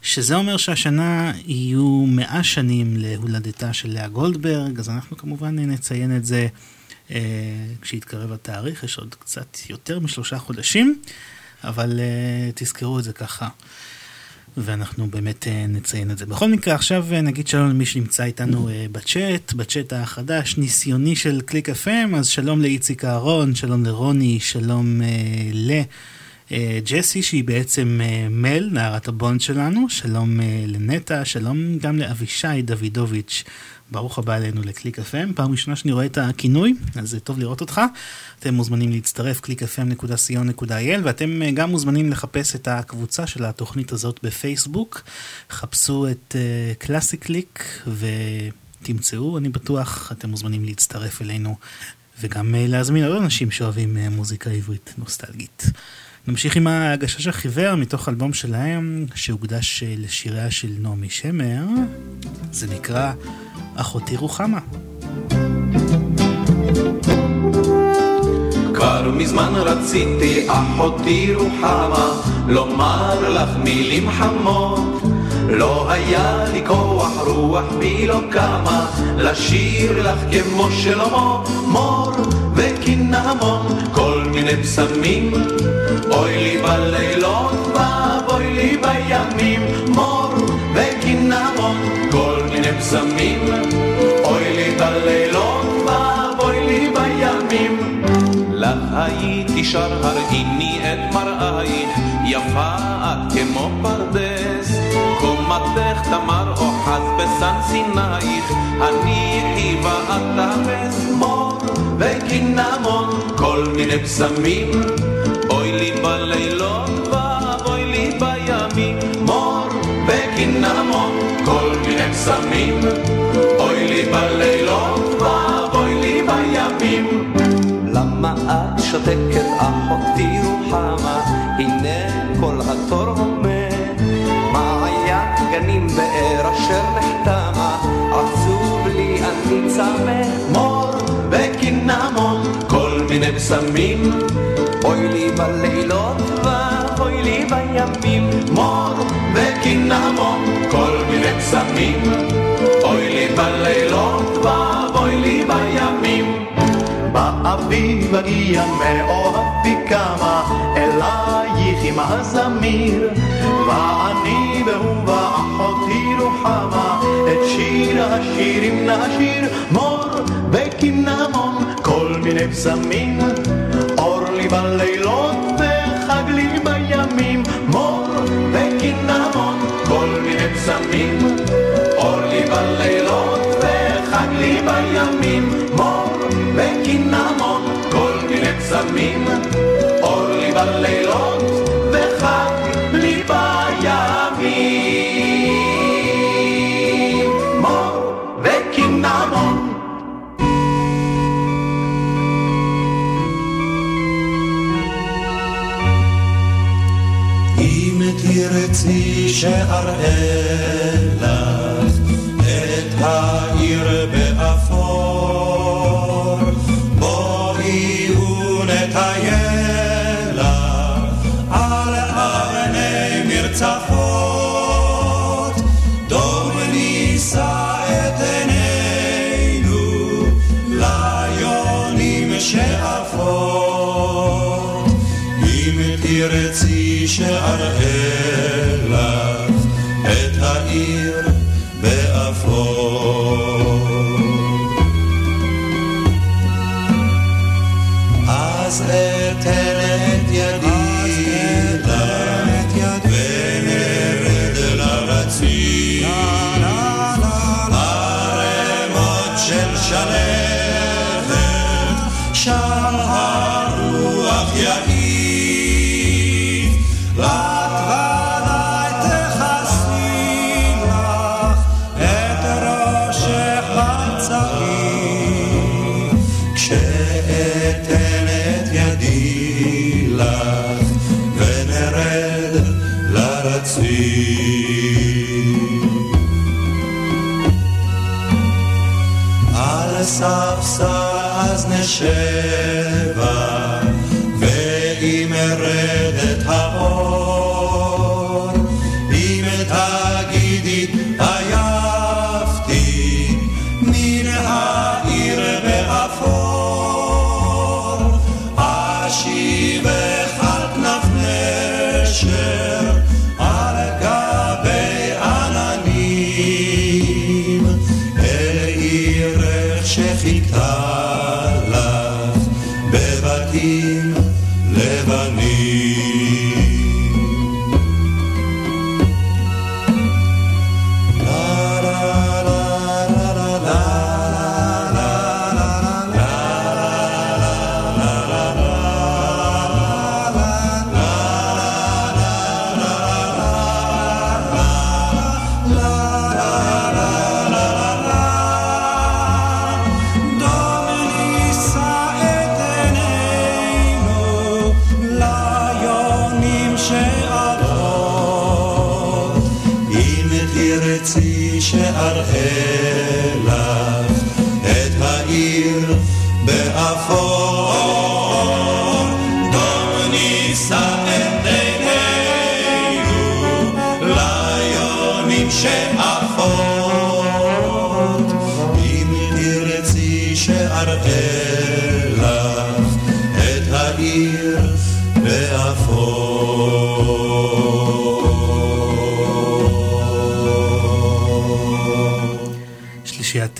שזה אומר שהשנה יהיו 100 שנים להולדתה של לאה גולדברג, אז אנחנו כמובן נציין את זה אה, כשיתקרב התאריך, יש עוד קצת יותר משלושה חודשים, אבל אה, תזכרו את זה ככה. ואנחנו באמת אה, נציין את זה. בכל מקרה, עכשיו אה, נגיד שלום למי שנמצא איתנו אה, בצ'אט, בצ'אט החדש, ניסיוני של קליק FM, אז שלום לאיציק אהרון, שלום לרוני, שלום ל... ג'סי שהיא בעצם מל, נערת הבונד שלנו, שלום לנטע, שלום גם לאבישי דוידוביץ' ברוך הבא אלינו לקליק FM, פעם ראשונה שאני רואה את הכינוי, אז זה טוב לראות אותך. אתם מוזמנים להצטרף, www.clickfm.co.il, ואתם אה, גם מוזמנים לחפש את הקבוצה של התוכנית הזאת בפייסבוק. חפשו את קלאסי uh, קליק ותמצאו, אני בטוח, אתם מוזמנים להצטרף אלינו, וגם uh, להזמין עוד אנשים שאוהבים uh, מוזיקה עברית נוסטלגית. נמשיך עם הגשש החיוור מתוך אלבום שלהם שהוקדש לשיריה של נעמי שמר, זה נקרא אחותי רוחמה. כבר מזמן רציתי, אחותי רוחמה, לומר לך מילים חמות. לא היה לי כוח רוח בי לא קמה, לשיר לך כמו שלמה, מור וקינמון, כל מיני פסמים. אוי לי בלילות ואבוי לי בימים, מור וקינמון, כל מיני פסמים. אוי לי בלילות ואבוי לי בימים. לך הייתי שר הראיני את מראייך, יפה את כמו פרדס. קומתך תמר אוחז בסן סינייך, הניחי ואת תאפס מור וקינמון, כל מיני פסמים. אוי לי בלילות ואוי לי בימים, מור וקינמון, כל מיני פסמים. אוי לי בלילות ואוי לי בימים. למה את שותקת אחותי רוחמה, הנה כל התור עומד. מעיין גנים באר אשר נחתמה, עצוב לי אני צמא, מיני בשמים. אוי לי בלילות ואוי לי בימים, מור וקינמון, כל מיני בשמים. אוי לי בלילות ואוי לי בימים. באביב אגיע מאוהבי כמה, אלייך עם הזמיר. ואני והוא ואחותי רוחמה, את שיר השירים נשיר, מור וקינמון, כל מיני בשמים. אור לי בלילות וחג לי בימים, מור וקינמון, כל מיני בשמים. אור לי בלילות וחג לי בימים, מור וקינמון, כל מיני בשמים. תרצי שאראה לך את העיר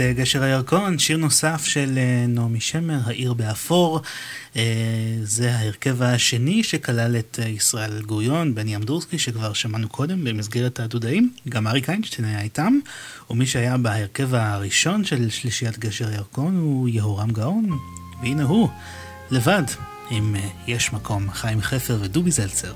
אה, גשר הירקון, שיר נוסף של אה, נעמי שמר, העיר באפור. אה, זה ההרכב השני שכלל את ישראל גוריון, בני אמדורסקי, שכבר שמענו קודם במסגרת הדודאים. גם אריק איינשטיין היה איתם. ומי שהיה בהרכב הראשון של שלישיית גשר הירקון הוא יהורם גאון. והנה הוא, לבד, אה, יש מקום, חיים חפר ודובי זלצר.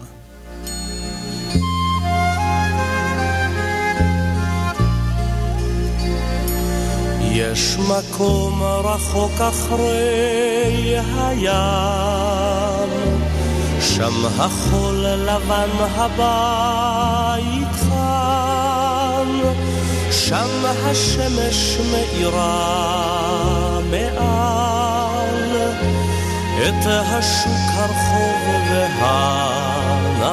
יש מקום רחוק אחרי הים, שם החול לבן הבית חם, שם השמש מאירה מעל. את השוק הרחוב והנמל.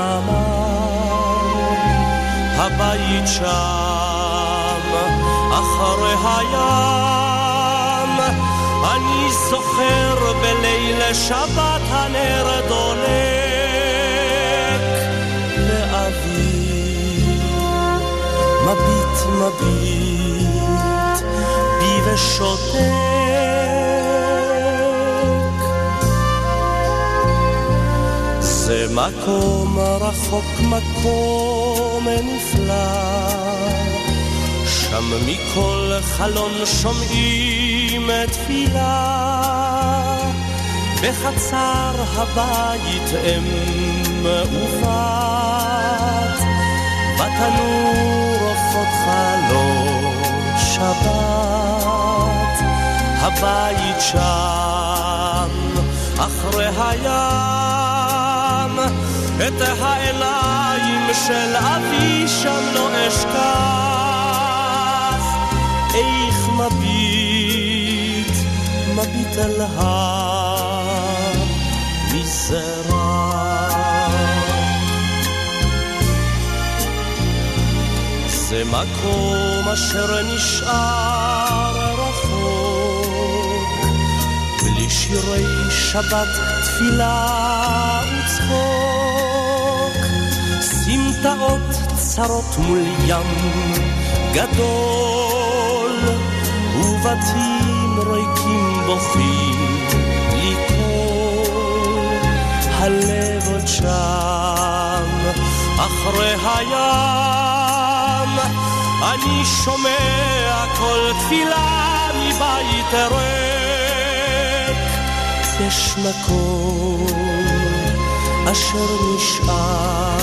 הבית שם אחרי הים, אני זוכר בליל שבת הנר דולק. מביט מביט בי ושותק. זה מקום רחוק מקום נפלא שם מכל חלון שומעים תפילה. בחצר הבית אם ובת בתנור עופות חלום שבת, הבית שם, אחרי הים, את העיניים של אבי שם לא אשכח, מביט, מביט אל המזרח. זה מקום אשר נשאר רחוק, בלי שירי שבת, תפילה וצחוק, סמטאות צרות מול ים גדול, ובתים ריקים בוכים לי קול, הלב עוד שם, אחרי הים. אני שומע כל תפילה מבית ריק. יש מקום אשר נשאר,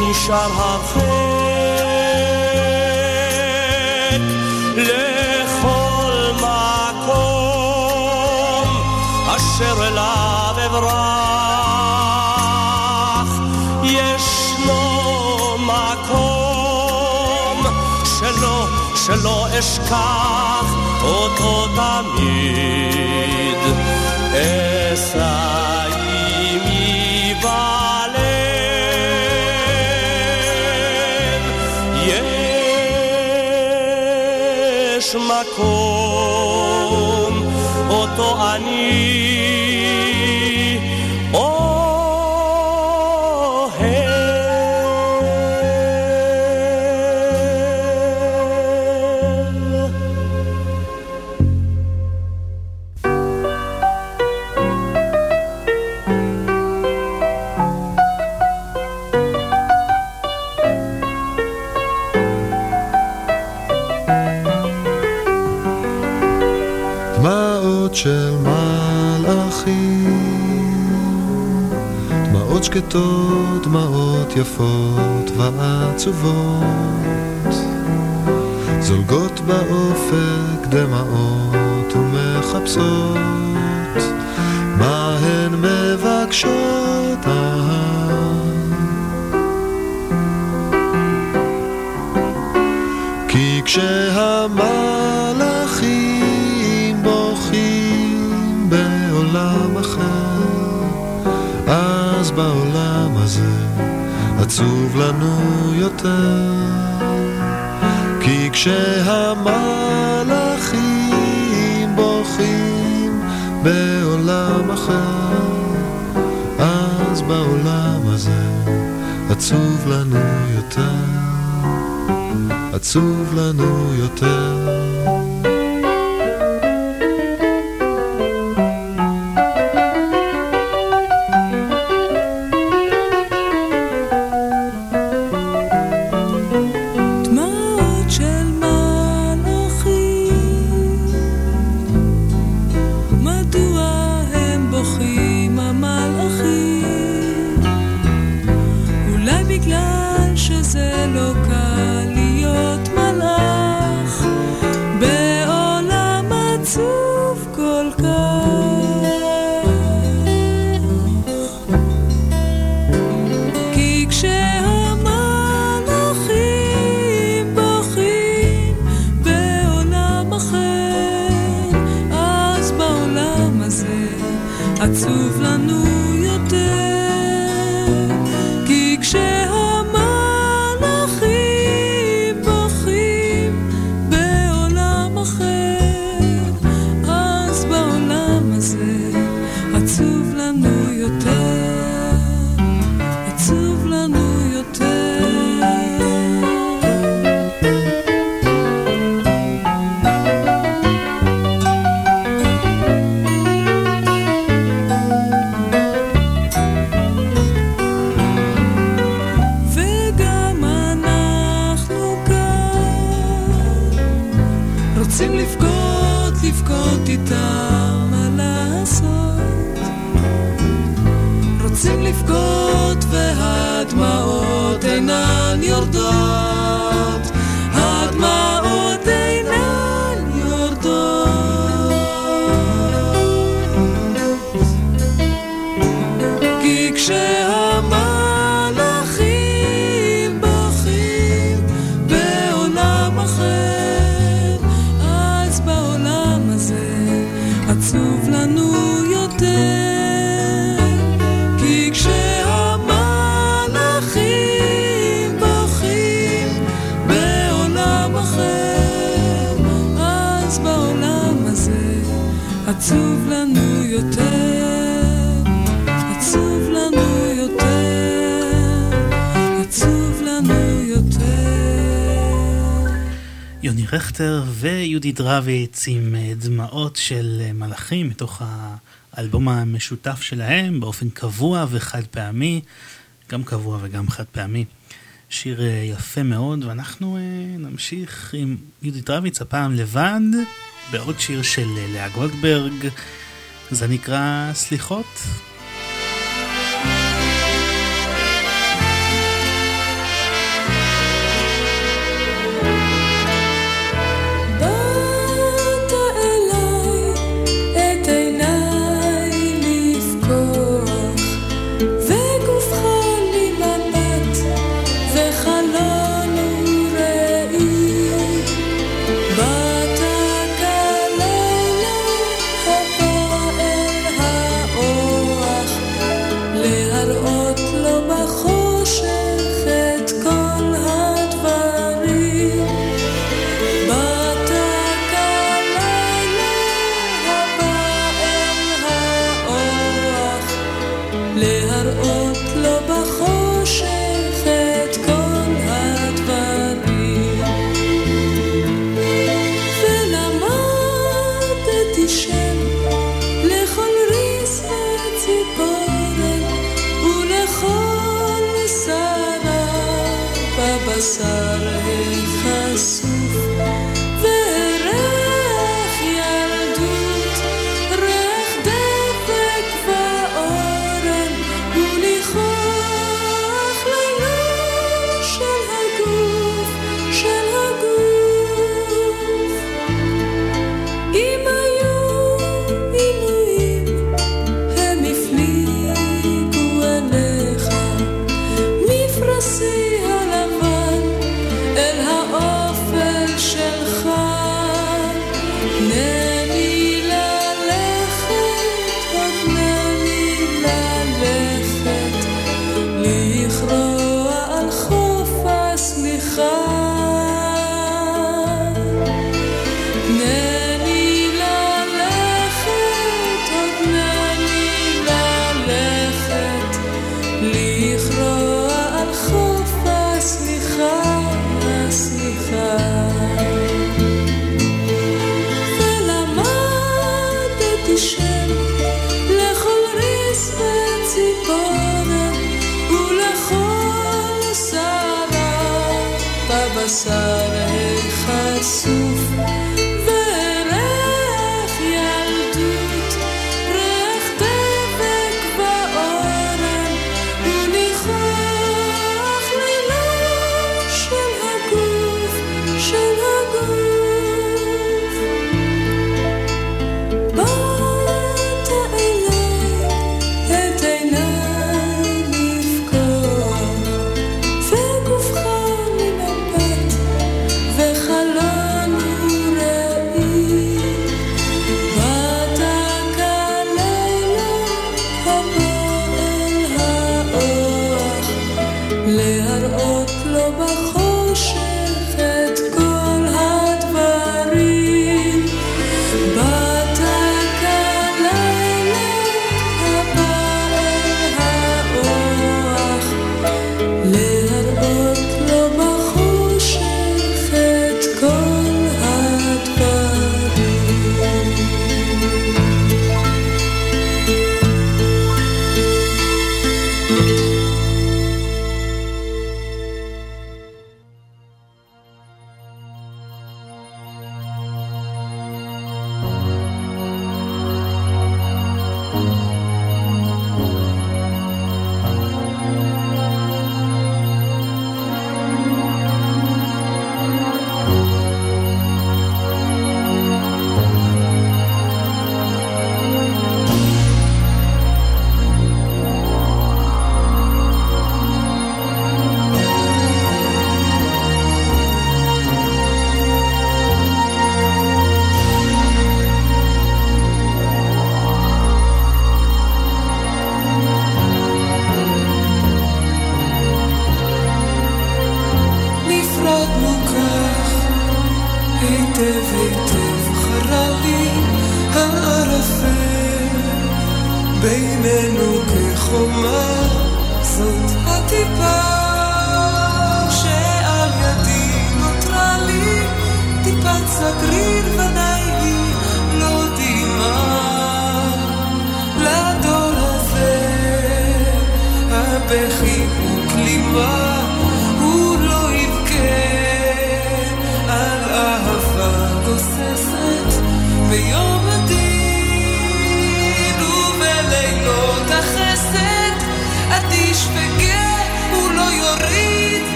נשאר הרחק אשר אליו אברח. ישנו מקום שלו, שלא אשכח אותו תמיד. אשא עימי בלב, יש מקום אותו אני דמעות יפות ועצובות, זולגות באופק דמעות עצוב לנו רביץ עם אה, דמעות של אה, מלאכים מתוך האלבום המשותף שלהם באופן קבוע וחד פעמי, גם קבוע וגם חד פעמי. שיר אה, יפה מאוד, ואנחנו נמשיך עם יהודית רביץ, הפעם לבד, בעוד שיר של לאה גולדברג, זה נקרא סליחות.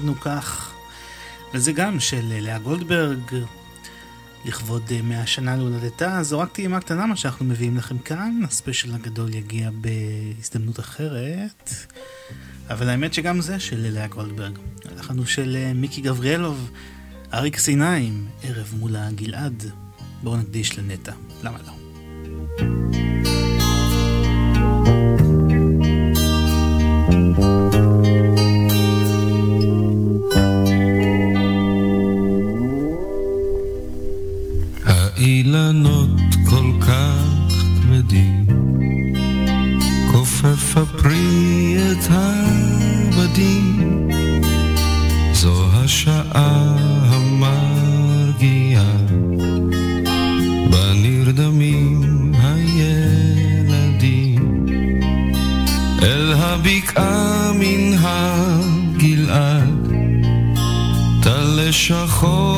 למדנו כך, וזה גם של לאה גולדברג, לכבוד אה, 100 שנה להולדתה, זו רק טעימה קטנה מה שאנחנו מביאים לכם כאן, הספיישל הגדול יגיע בהזדמנות אחרת, אבל האמת שגם זה של לאה גולדברג. הלכנו של אה, מיקי גבריאלוב, אריק סיניים, ערב מול הגלעד. בואו נקדיש לנטע, למה לא? thank you אילנות כל כך כבדים, כופף הפרי את הבדים, זו השעה המרגיעה, בנרדמים הילדים, אל הבקעה מן הגלעד, טלה שחור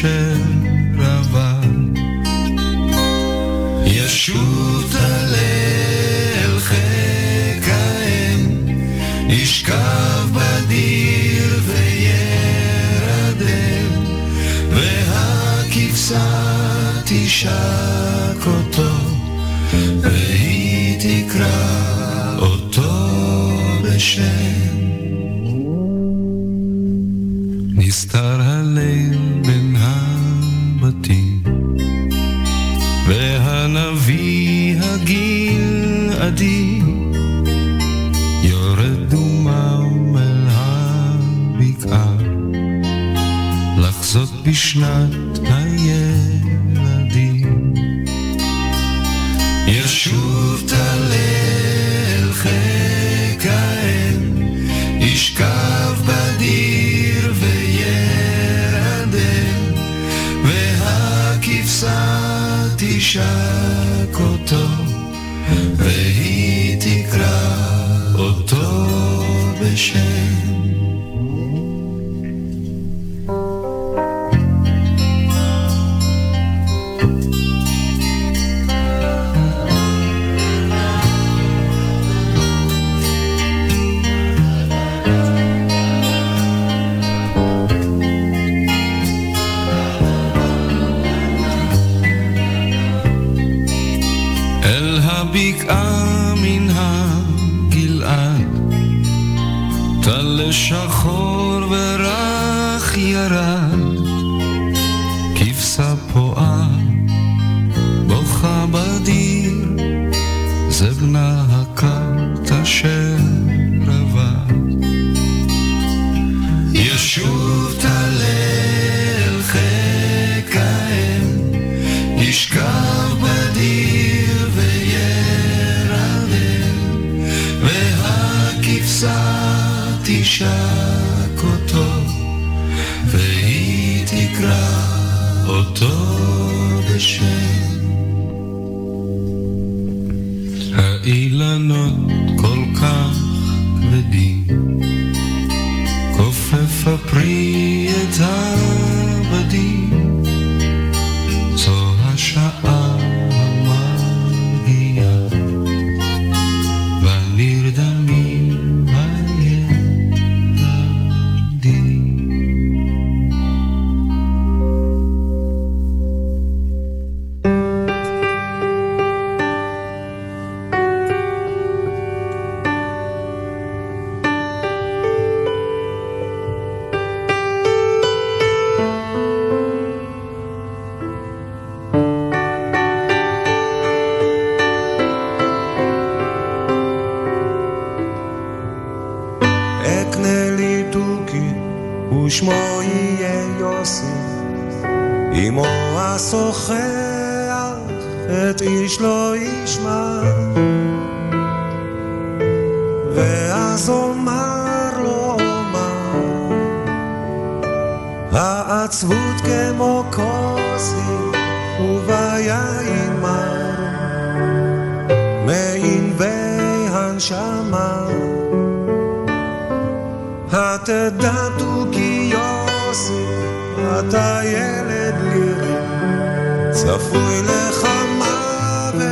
אשר עבד. ישות עלה אל חיק האם, ישכב בדיר וירדם, והכבשה תשק אותו, והיא תקרא אותו בשם. בשנת הילד.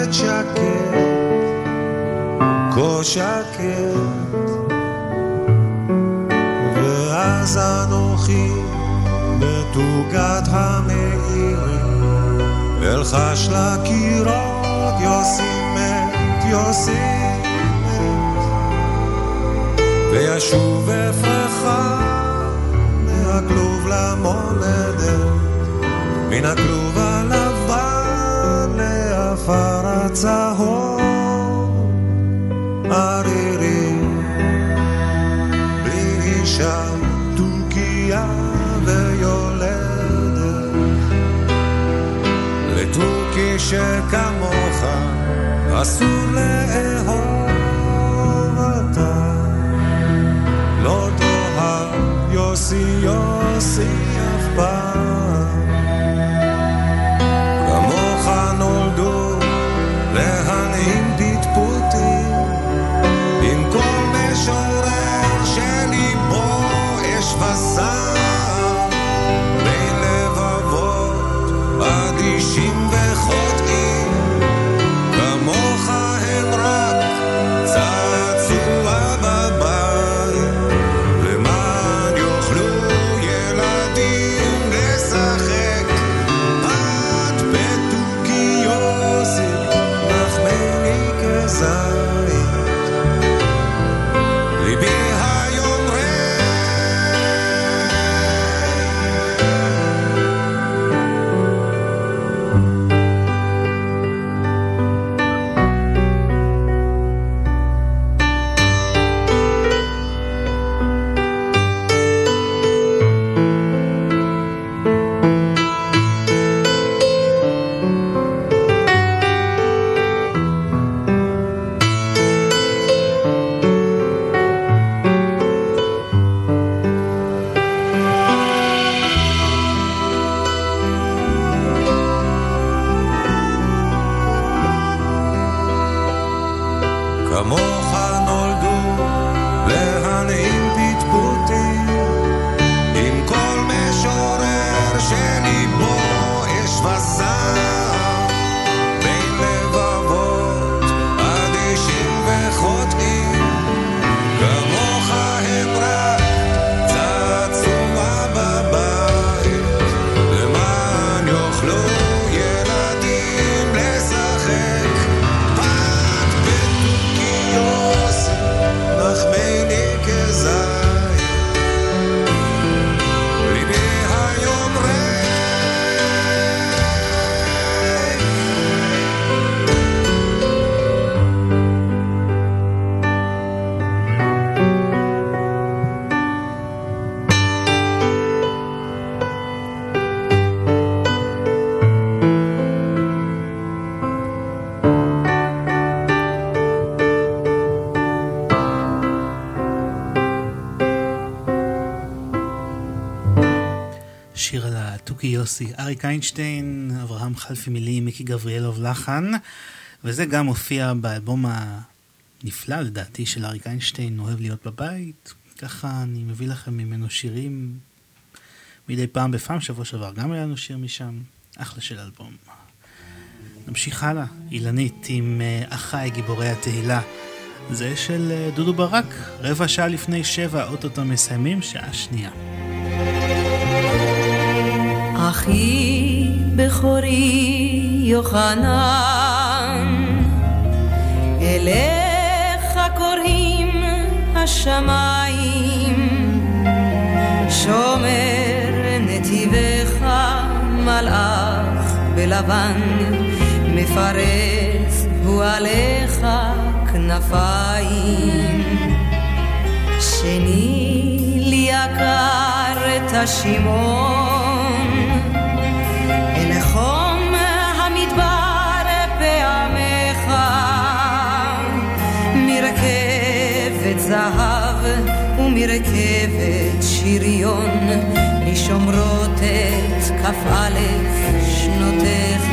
קצת שקט, כה שקט, ואז אנוכי בתוגת המאירים, אלחש לקירות יוסימת יוסימת, וישוב אפרך מהכלוב למולדת, מן הכלוב הכפר הצהוב ערירי בלי אישה טורקיה ויולדת. לטורקי שכמוך אסור לאהוב אתה לא תאהב יוסי יוסי. יוסי, אריק איינשטיין, אברהם חלפי מילים, מיקי גבריאלוב לחן, וזה גם מופיע באלבום הנפלא לדעתי של אריק איינשטיין, אוהב להיות בבית. ככה אני מביא לכם ממנו שירים מדי פעם בפעם, שבוע שעבר גם היה לנו שיר משם, אחלה של אלבום. נמשיך הלאה, אילנית עם אה, אחיי גיבורי התהילה. זה של אה, דודו ברק, רבע שעה לפני שבע, אוטוטו מסיימים, שעה שנייה. אחי בכורי יוחנן, אליך קוראים השמיים, שומר נתיבך מלאך בלבן, מפרס הוא עליך כנפיים. שני לי יקר את השימון זהב ומרכבת שריון משומרות את כ"א שנותיך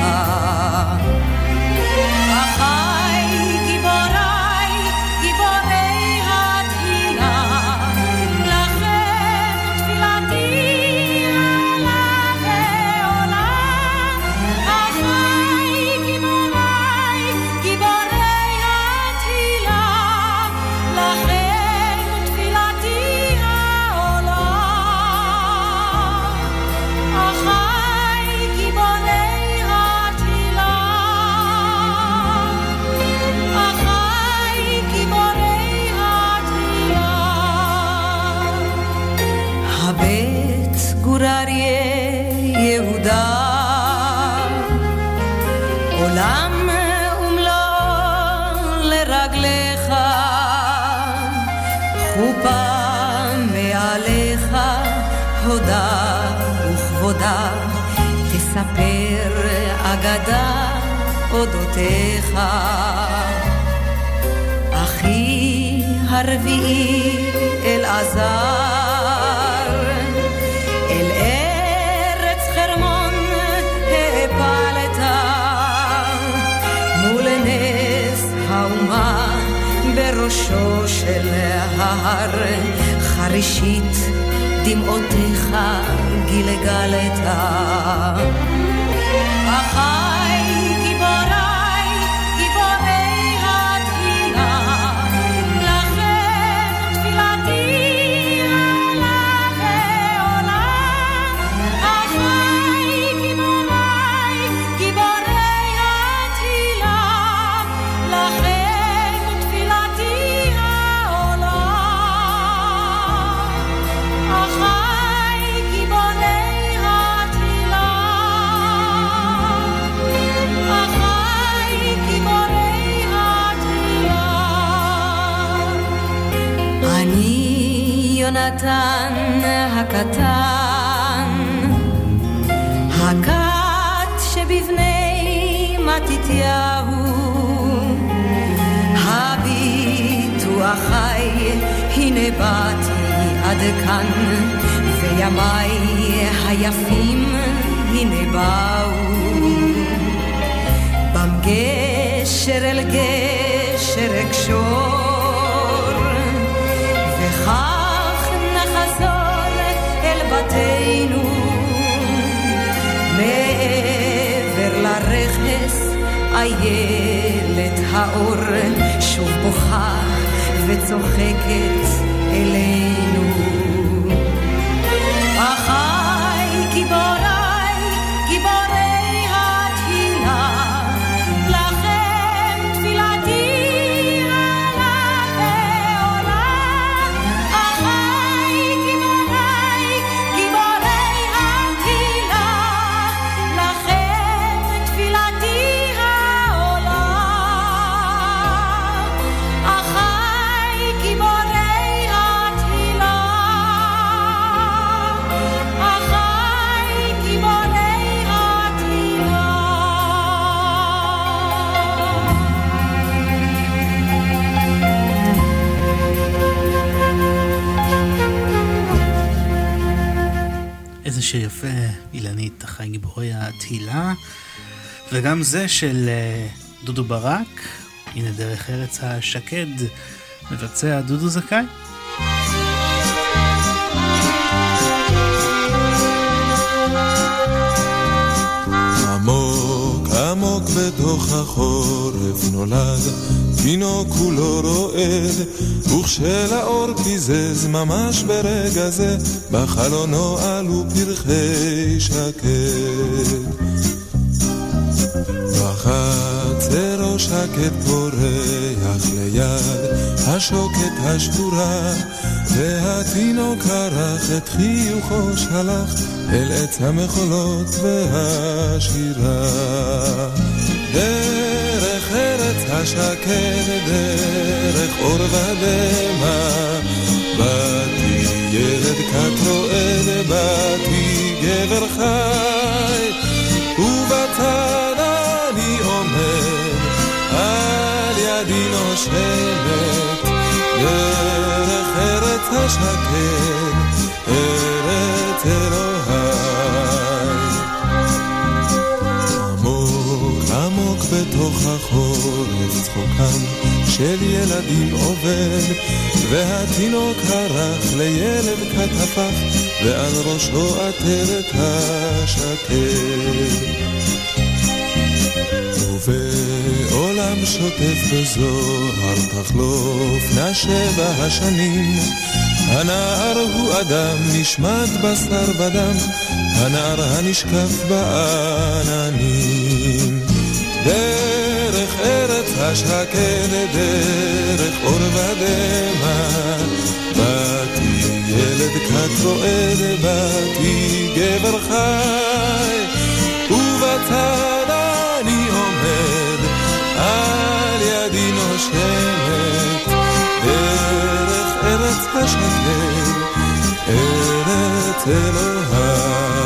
כבודה, תספר אגדה אודותיך. אחי הרביעי אלעזר, בראשו של ההר, חרישית דמעותיך גלגלת. יונתן הקטן, הכת שבבני מתתיהו, הביטו אחי, הנה באתי עד כאן, וימיי היפים הנה באו. בם גשר אל גשר אקשור, לרכס איילת האור שוב בוכה וצוחקת אלינו שיר יפה, אילנית החי גיבורי התהילה, וגם זה של אה, דודו ברק, הנה דרך ארץ השקד, מבצע דודו זכאי. עמוק עמוק בתוך החורף נולד, תינוק כולו רועד, וכשלאור פיזז ממש ברגע זה, בחלונו עלו פרחי שקד. בחצרו שקט פורח ליד השוקת השבורה, והתינוק ערך את חיוכו שלח אל עץ המחולות והשירה. השקד, דרך אור ודמע, באתי ילד כת רועד, באתי גבר חי, ובצד אני עומד, על ידי נושמת, דרך ארץ השקד, ארץ אלוהי. בתוך החורף צחוקם של ילדים עובד, והתינוק הרך לילד כתפך, ועל ראשו עטרת השקד. ובעולם שוטף בזוהר תחלופנה שבע השנים הנער הוא אדם נשמט בשר ודם הנער הנשקף בעננים דרך ארץ השקד דרך אור ודמע. באתי ילד כת רועד באתי גבר חי. ובצד אני עומד, על ידי נושמת, דרך ארץ השקט, ארץ אלוהי.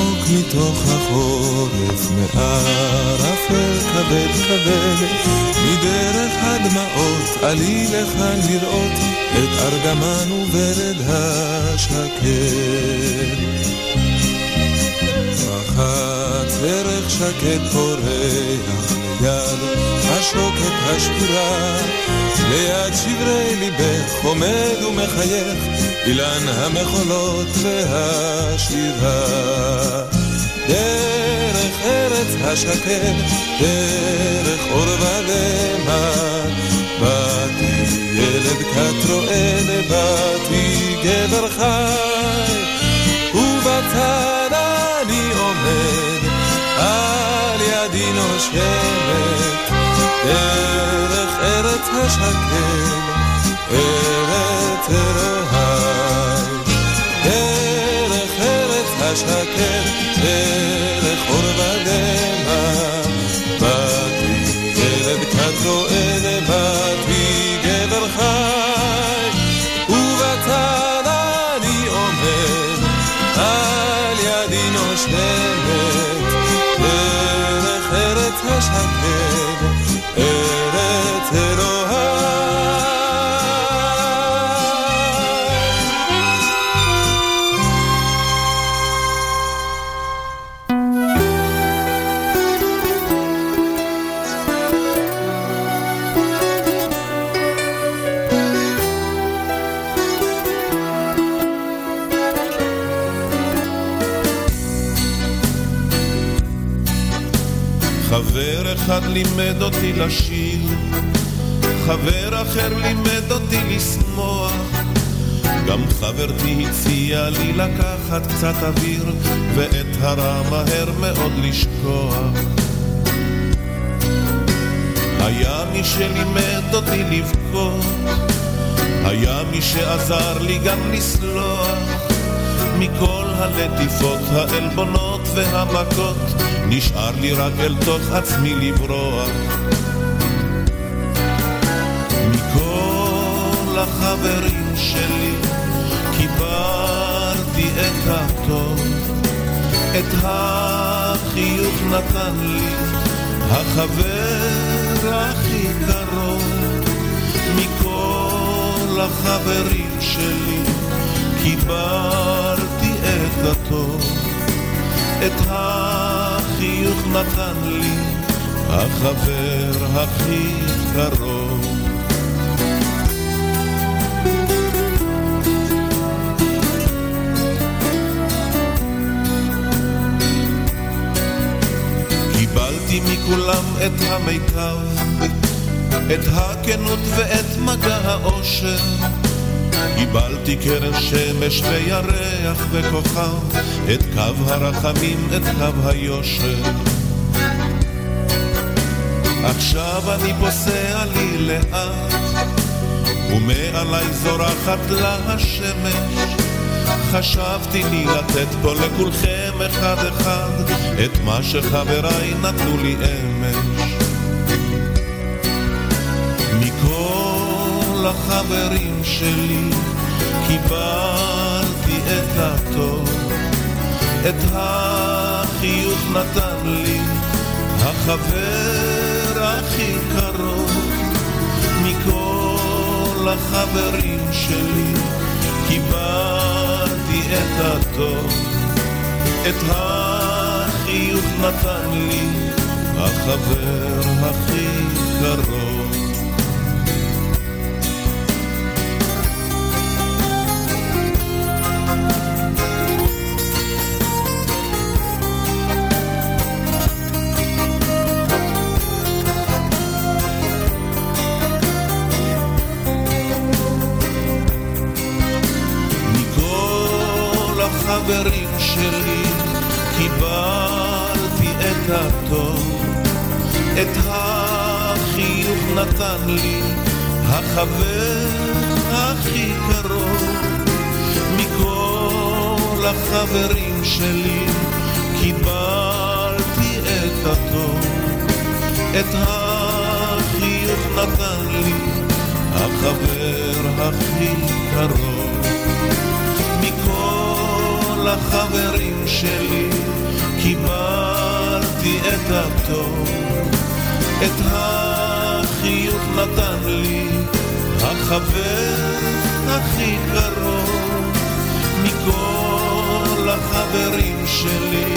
עמוק מתוך החורף, מערפל כבד כבד, מדרך הדמעות עלי לכאן לראות את ארגמן וברד השקט. רחץ ערך שקט פורח ליד השוקת השבורה ליד שברי ליבך עומד ומחייך אילן המחולות והשירה דרך ארץ השקט, דרך אור ודמע באתי ילד כת רועד, באתי גבר חי. ובצד אני עומד, על ידי נושמת, דרך ארץ השקד, ארץ אלוהי. דרך ארץ השקד, דרך אותי לשיר, חבר אחר לימד אותי לשמוח, גם חברתי הציעה לי לקחת קצת אוויר, ואת הרע מהר מאוד לשכוח. היה מי שלימד אותי לבכות, היה מי שעזר לי גם לסלוח, מכל הלטיפות, העלבונות והמכות, נשאר לי רק אל תוך עצמי לברוח. החברים שלי קיבלתי את הטוב, את החיוך נתן לי החבר הכי קרוב. מכל החברים שלי קיבלתי את הטוב, את החיוך נתן לי החבר הכי קרוב. קיבלתי מכולם את המיטב, את הכנות ואת מגע האושר. קיבלתי קרן שמש וירח וכוכב, את קו הרחמים, את קו היושר. עכשיו אני פוסע לי לאט, ומעלי זורחת לה השמש. חשבתי לי לתת פה לכולכם אחד אחד את מה שחבריי נתנו לי אמש. מכל החברים שלי קיבלתי את הטוב, את החיוך נתן לי החבר הכי קרוב. מכל החברים שלי קיבלתי את הטוב, את החיוך נתן לי החבר הכי קרוב. נתן לי החבר הכי קרוב. מכל החברים שלי קיבלתי את הטוב, את החיוך נתן לי החבר הכי קרוב. מכל החברים שלי קיבלתי את הטוב, את החיוך נתן לי החבר הכי קרוב. מכל החברים שלי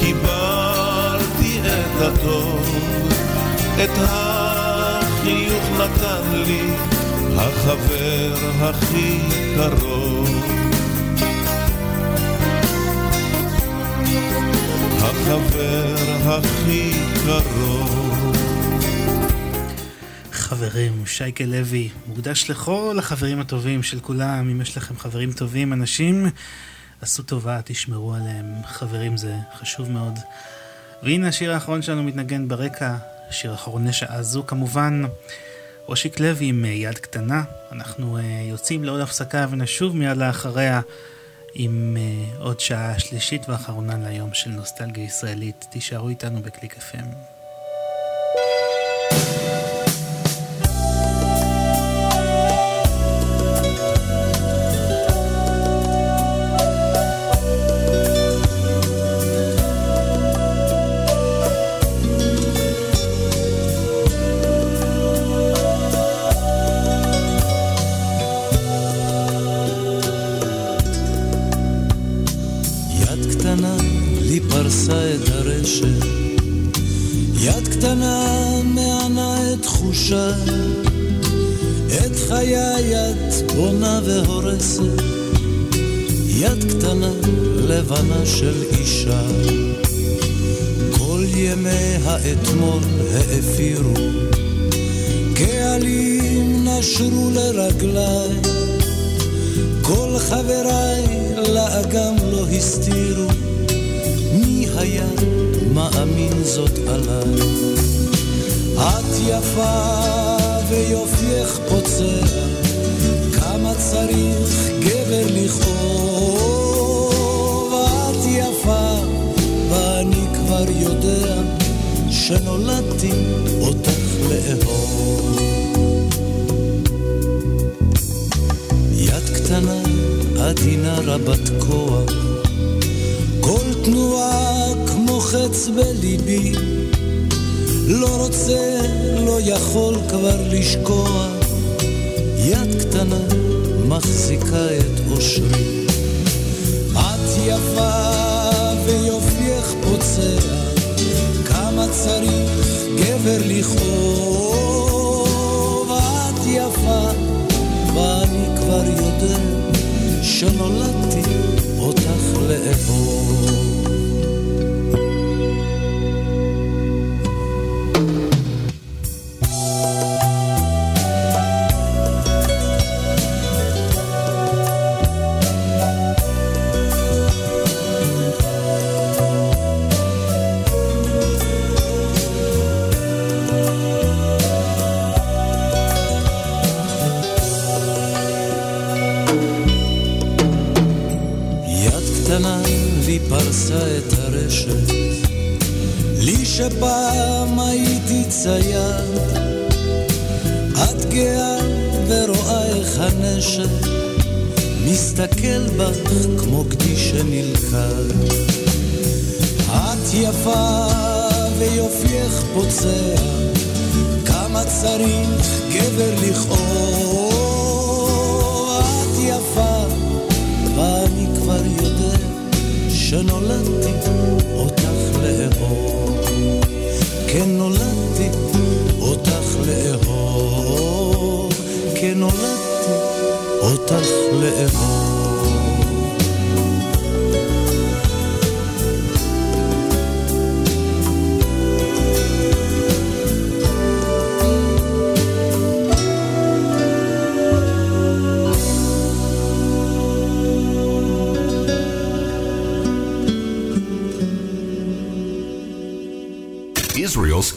קיבלתי את הטוב, את החיוך נתן לי החבר הכי קרוב. החבר הכי קרוב. חברים, שייקה לוי, מוקדש לכל החברים הטובים של כולם. אם יש לכם חברים טובים, אנשים, עשו טובה, תשמרו עליהם. חברים זה חשוב מאוד. והנה השיר האחרון שלנו מתנגן ברקע, שיר אחרון לשעה זו כמובן. אושיק לוי עם יד קטנה. אנחנו uh, יוצאים לעוד הפסקה ונשוב מיד לאחריה עם uh, עוד שעה שלישית ואחרונה להיום של נוסטלגיה ישראלית. תישארו איתנו בקליק FM. קטנה מענה את תחושה, את חיי את בונה והורסת, יד קטנה לבנה של אישה. כל ימי האתמול האפירו, קהלים נשרו לרגליי, כל חבריי לאגם לא הסתירו, מי היה מאמין זאת עליי? את יפה ויופייך פוצע, כמה צריך גבר לכאוב? את יפה ואני כבר יודע שנולדתי אותך לאהוב. יד קטנה עדינה רבת כוח, כל תנועה חץ בליבי, לא רוצה, לא יכול כבר לשקוע, יד קטנה מחזיקה את אושרי. את יפה ויופייך פוצע, כמה צריך גבר לכאוב. את יפה, ואני כבר יודע שנולדתי אותך לאהוב.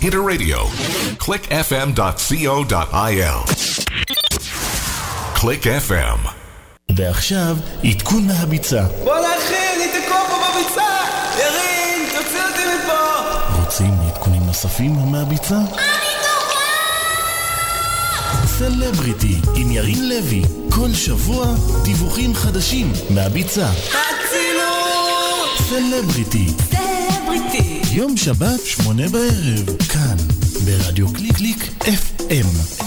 Hitter Radio. clickfm.co.il. Click FM. ועכשיו, עדכון מהביצה. בואנה אחי, אני תקוע פה בביצה! ירין, תוציא אותי מפה! רוצים עדכונים נוספים מהביצה? סלבריטי עם ירין לוי, כל שבוע דיווחים חדשים מהביצה. אצילות! סלבריטי. סלבריטי. יום שבת, שמונה בערב, כאן, ברדיו קליק קליק FM.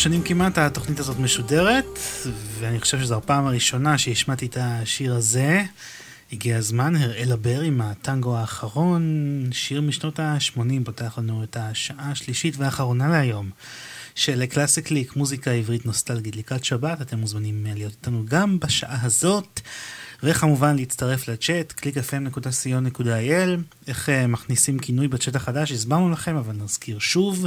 שנים כמעט התוכנית הזאת משודרת, ואני חושב שזו הפעם הראשונה שהשמעתי את השיר הזה. הגיע הזמן, הראלה בר עם הטנגו האחרון, שיר משנות ה-80 פותח לנו את השעה השלישית והאחרונה להיום של קלאסיק ליק, מוזיקה עברית נוסטלגית לקראת שבת, אתם מוזמנים להיות איתנו גם בשעה הזאת. וכמובן להצטרף לצ'אט, www.clickfm.co.il, איך uh, מכניסים כינוי בצ'אט החדש, הסברנו לכם, אבל נזכיר שוב,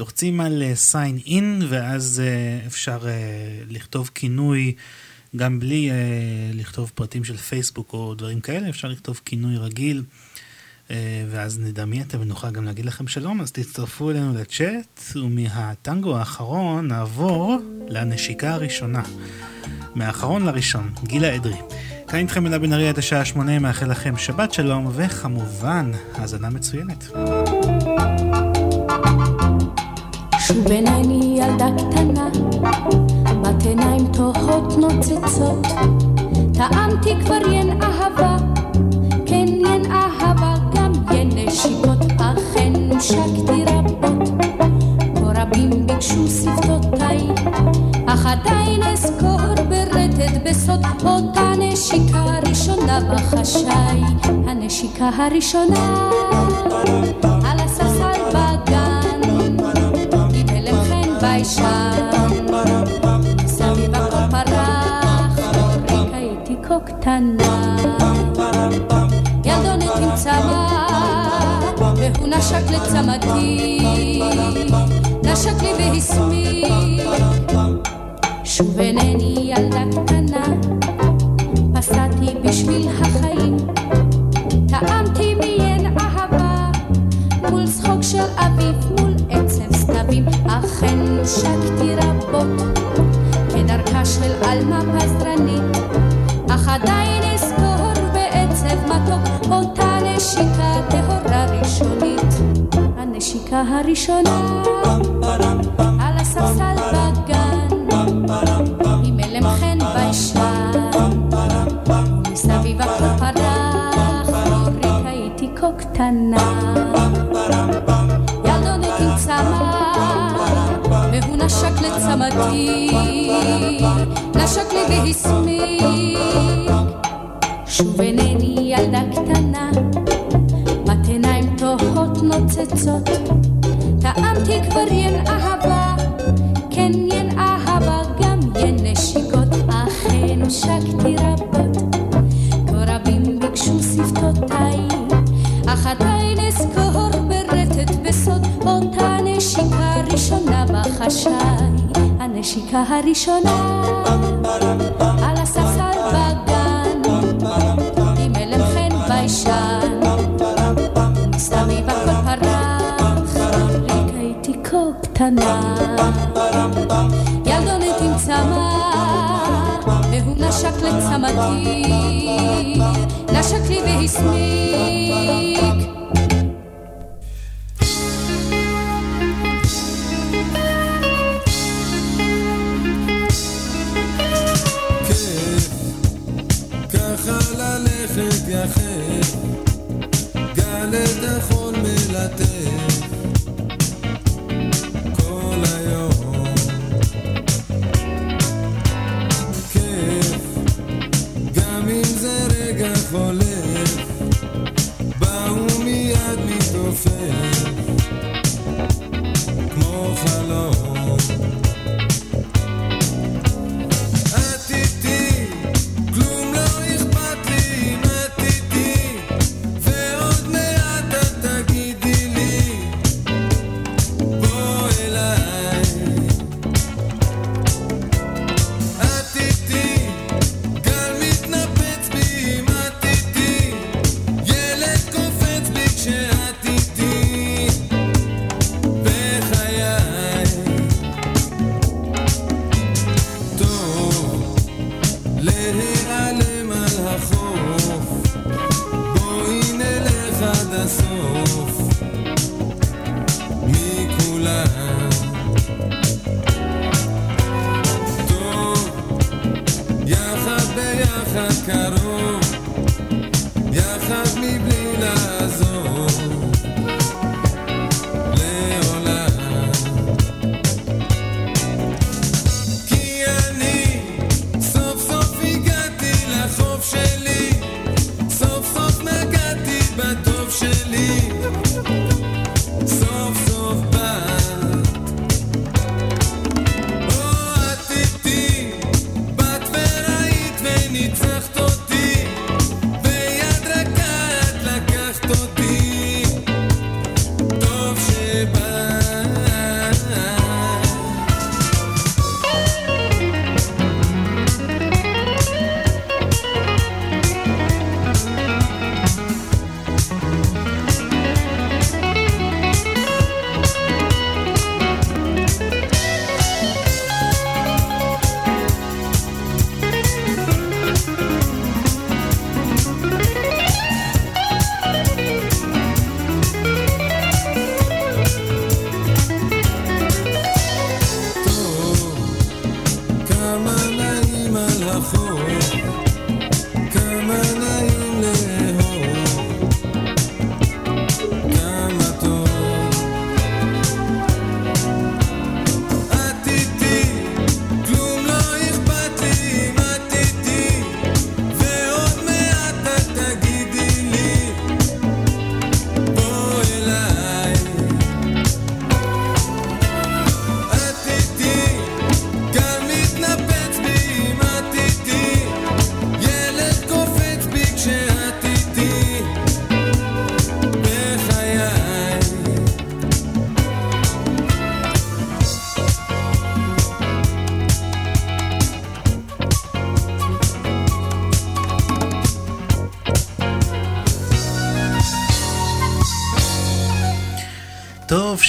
לוחצים על uh, sign in, ואז uh, אפשר uh, לכתוב כינוי, גם בלי uh, לכתוב פרטים של פייסבוק או דברים כאלה, אפשר לכתוב כינוי רגיל. Uh, ואז נדע מי אתם ונוכל גם להגיד לכם שלום, אז תצטרפו אלינו לצ'אט, ומהטנגו האחרון נעבור לנשיקה הראשונה. מהאחרון לראשון, גילה אדרי. כאן איתכם אלה בן ארי עד השעה שמונה, מאחל לכם שבת שלום, וכמובן, האזנה מצוינת. שוב עיניי ילדה קטנה, בת עיניים תוהות נוצצות, טעמתי כבר ין אהבה, כן ין אהבה, גם ין נשיקות, אכן נושקתי רבות, כה רבים ביקשו שפתותיי, אך עדיין אזכור ברטט בסוד אותה הנשיקה הראשונה בחשאי, הנשיקה הראשונה על הספסל בגן, ביישן, סביב הכל פרח, הוריק הייתי כה קטנה, ילדונת עם צמא, והוא נשק לצמתי, נשק לי והסמיק, שוב אינני ילדה קטנה נסעתי בשביל החיים, נושקתי רבות, כדרכה של עלמה פזרנית, אך עדיין אזכור בעצב מתוק, אותה נשיקה טהורה ראשונית, הנשיקה הראשונה, על הספסל בגן, עם אלם חן ביישן. מסביב הכל פרח, אוריק הייתי כה קטנה. אותי, נשק לי והספיק הראשונה.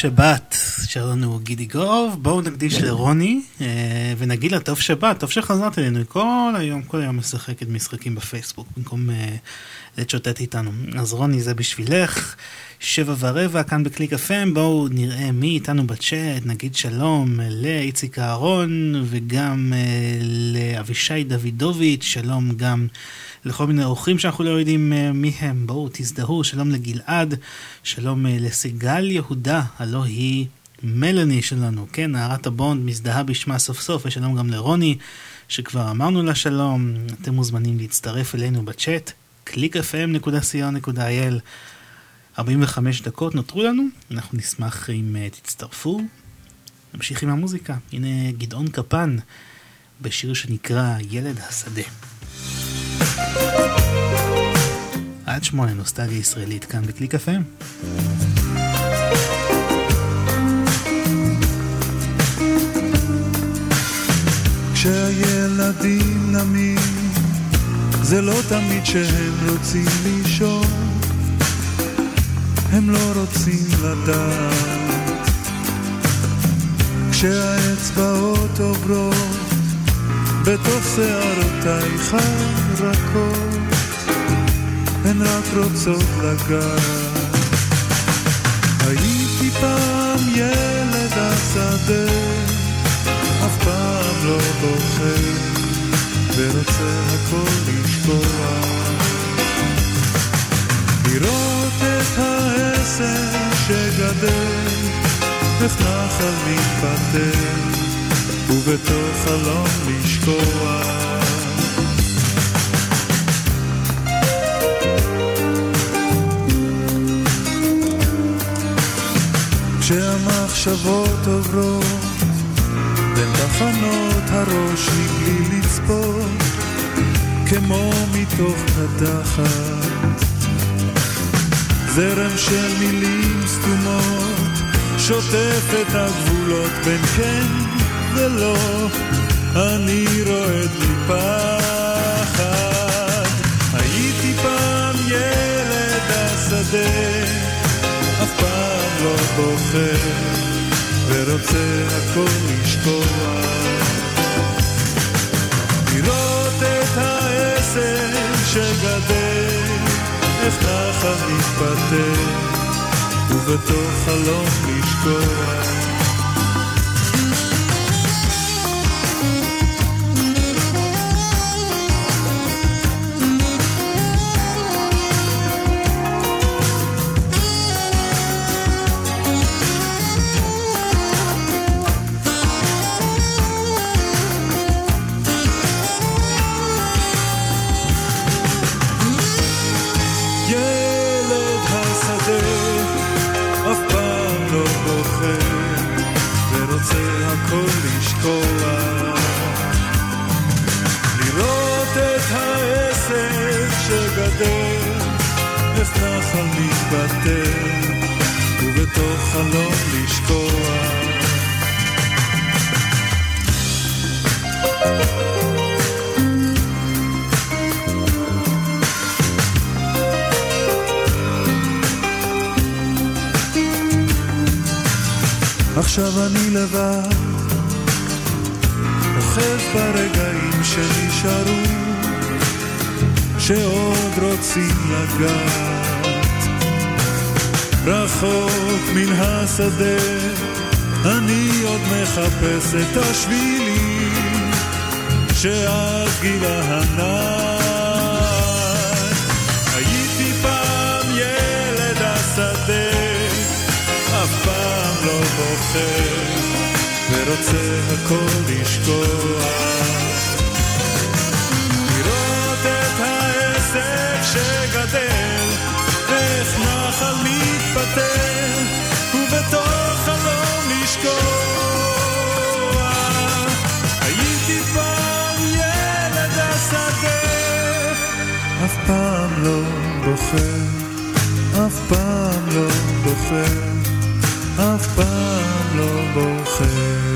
שבת שלנו גידי גוב, בואו נקדיש כן. לרוני אה, ונגיד לה טוב שבת, טוב שחזרת אלינו, היא כל היום, כל היום משחקת משחקים בפייסבוק במקום uh, לצ'וטט איתנו. אז רוני זה בשבילך, שבע ורבע כאן בקליק FM, בואו נראה מי איתנו בצ'אט, נגיד שלום לאיציק אהרון וגם uh, לאבישי דוידוביץ', שלום גם לכל מיני אורחים שאנחנו לא יודעים אה, מי הם. בואו תזדהו, שלום לגלעד, שלום אה, לסיגל יהודה, הלא היא מלאני שלנו, כן, נערת הבונד מזדהה בשמה סוף סוף, ושלום גם לרוני, שכבר אמרנו לה שלום. אתם מוזמנים להצטרף אלינו בצ'אט, clickfm.co.il 45 דקות נותרו לנו, אנחנו נשמח אם אה, תצטרפו. נמשיך עם המוזיקה. הנה גדעון קפן בשיר שנקרא ילד השדה. עד שמונה נוסטליה ישראלית כאן בקליק FM. כשהילדים נמים, זה לא תמיד שהם רוצים לישון, הם לא רוצים לדעת. כשהאצבעות עוברות בתוך שערותייך הרכות, הן רק רוצות לגעת. הייתי פעם ילד השדה, אף פעם לא בוכה, ורוצה הכל לשקוע. לראות את העשר שגדל, איך נחל מתפתח, ובתוך חלום לשקוע. כשהמחשבות עוברות בין תחנות הראש מבלי לצפות כמו מתוך קדחת זרם של מילים סתומות שוטף את הגבולות בין כן ולא אני רועד מפחד הייתי פעם ילד השדה אף פעם לא בוחר ורוצה הכל לשקוע. לראות את העשר שגדל, איך נחל מתפתח, ובתוך חלום לשקוע. רוצים לגעת. רחוק מן השדה, אני עוד מחפש את השבילים, שאז גילה הנער. הייתי פעם ילד השדה, אף פעם לא בוחר, ורוצה הכל לשקוע. שגדל, איך נחל מתפטר, ובתוך חלום לשקוע. הייתי פעם ילד השדה, אף פעם לא בוחר, אף פעם לא בוחר. אף פעם לא בוחר.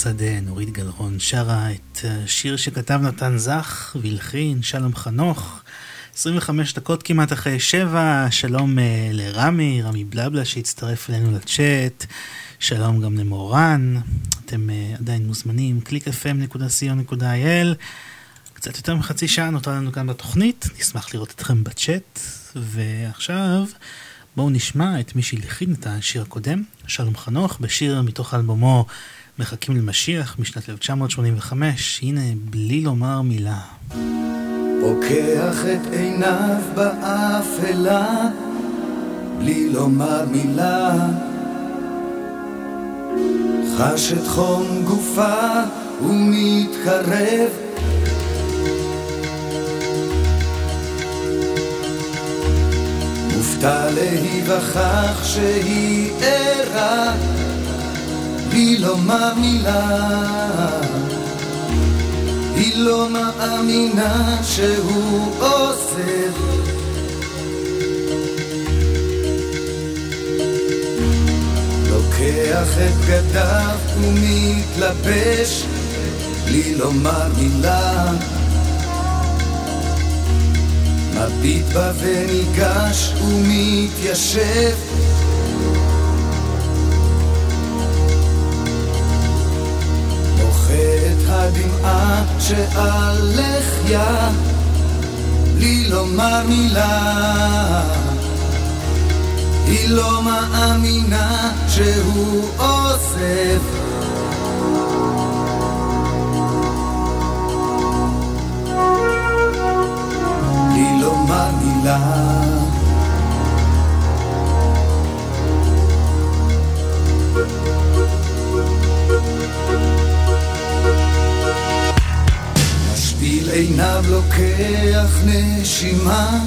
עץ השדה, נורית גלרון שרה את השיר שכתב נתן זך והלחין שלום חנוך. 25 דקות כמעט אחרי שבע, שלום אה, לרמי, רמי בלבלה שהצטרף אלינו לצ'אט, שלום גם למורן, אתם אה, עדיין מוזמנים, www.clickfm.co.il קצת יותר מחצי שעה נותר לנו כאן בתוכנית, נשמח לראות אתכם בצ'אט, ועכשיו בואו נשמע את מי שהלחין את השיר הקודם, שלום חנוך, בשיר מתוך אלבומו מחכים למשיח משנת 1985, הנה בלי לומר מילה. פוקח את עיניו באפלה, בלי לומר מילה. חש את חום גופה ומתקרב. מופתע להיווכח שהיא ערה, בלי לומר מילה. היא לא מאמינה שהוא עוזב. לוקח את בגדיו ומתלבש בלי לומר מילה. מביט בה וניגש ומתיישב הדמעה שעל לחיה בלי לומר מילה. היא לא מאמינה שהוא עוזב בלי לומר מילה. משפיל עיניו לוקח נשימה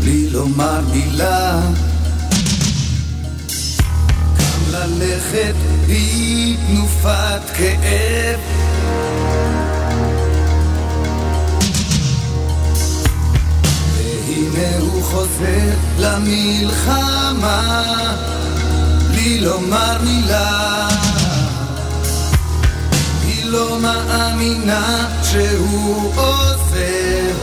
בלי לומר מילה. קם ללכת היא תנופת כאב. והנה הוא חוזר למלחמה בלי לומר מילה לא מאמינה שהוא עוזר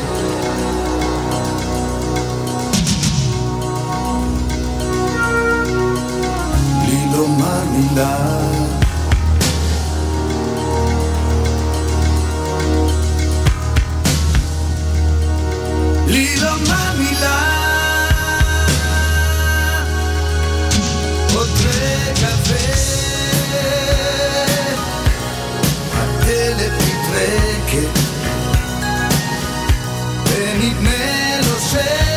בלי לומר מילה הארץ Say.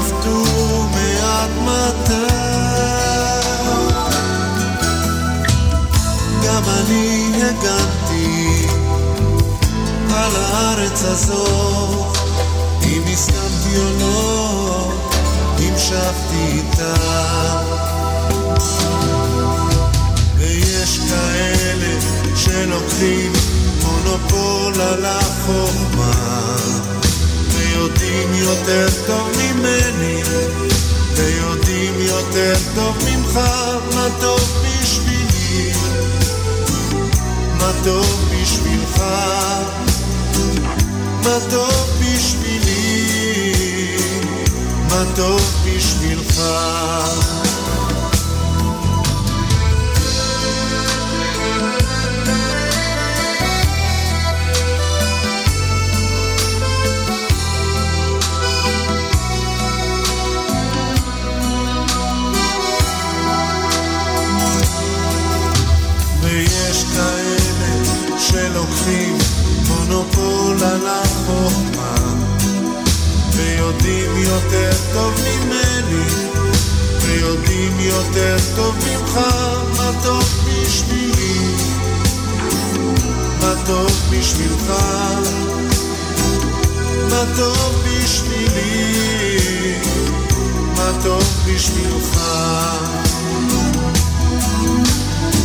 שנפטו מאדמתה. גם אני הגנתי על הארץ הזאת אם הסכמתי או לא, המשכתי איתה. ויש כאלה שלוקחים מונופול על החוכמה, ויודעים יותר טוב ממני, ויודעים יותר טוב ממך מה טוב בשבילי, מה טוב בשבילך, מה טוב בשבילי, מה טוב בשבילך. על החוכמה ויודעים יותר טוב ממני ויודעים יותר טוב ממך מה טוב בשבילי? מה טוב בשבילך? מה טוב בשבילי? מה טוב בשבילך?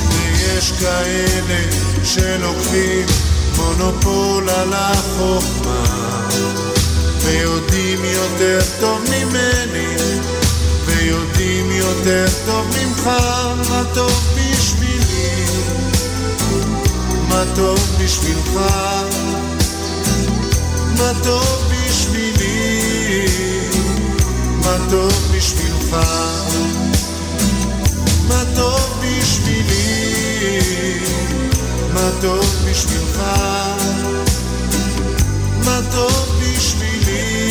ויש כאלה שלוקחים מונופול על החוכמה ויודעים יותר טוב ממני ויודעים יותר טוב ממך מה טוב בשבילי? מה טוב בשבילך? מה טוב בשבילי? מה טוב בשבילך? מה טוב בשבילי מה טוב בשבילך? מה טוב בשבילי?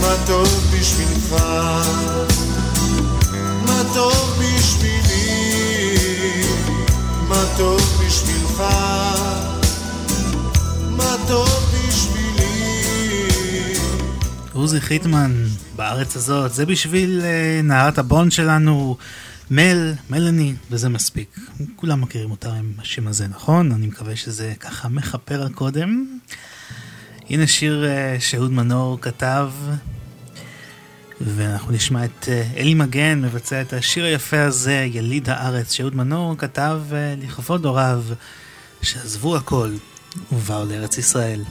מה טוב בשבילך? מה טוב בשבילי? מה טוב בשבילך? מה טוב בשבילי? עוזי חיטמן, בארץ הזאת, זה בשביל uh, נערת הבון שלנו, מל, מלאני, וזה מספיק. כולם מכירים אותה עם השם הזה, נכון? אני מקווה שזה ככה מכפר על קודם. הנה שיר uh, שאהוד מנור כתב, ואנחנו נשמע את uh, אלי מגן מבצע את השיר היפה הזה, יליד הארץ, שאהוד מנור כתב uh, לכבוד הוריו, שעזבו הכל ובאו לארץ ישראל.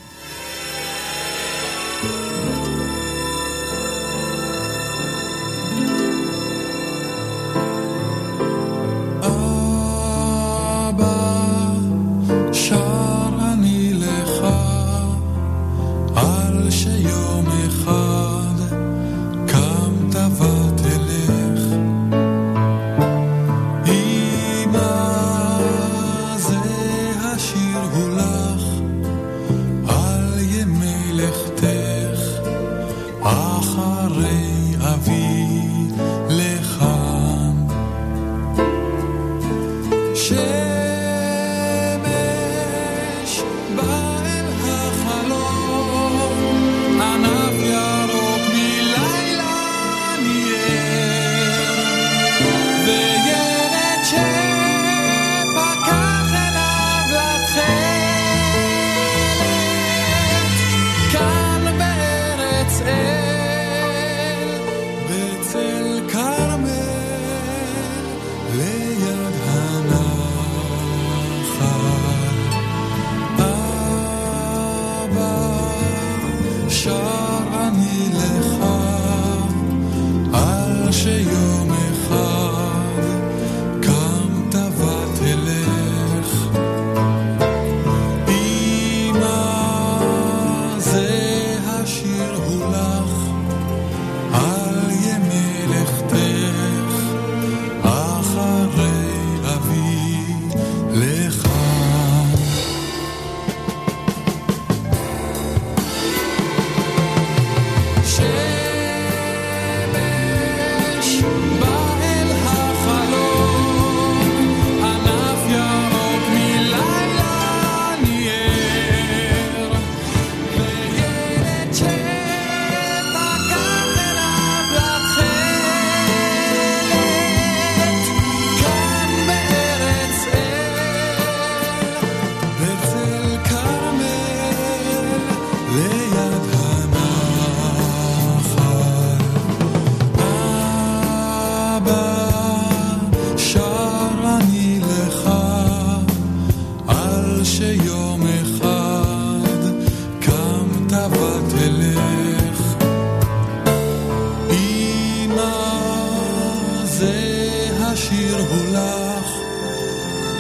השיר הוא לך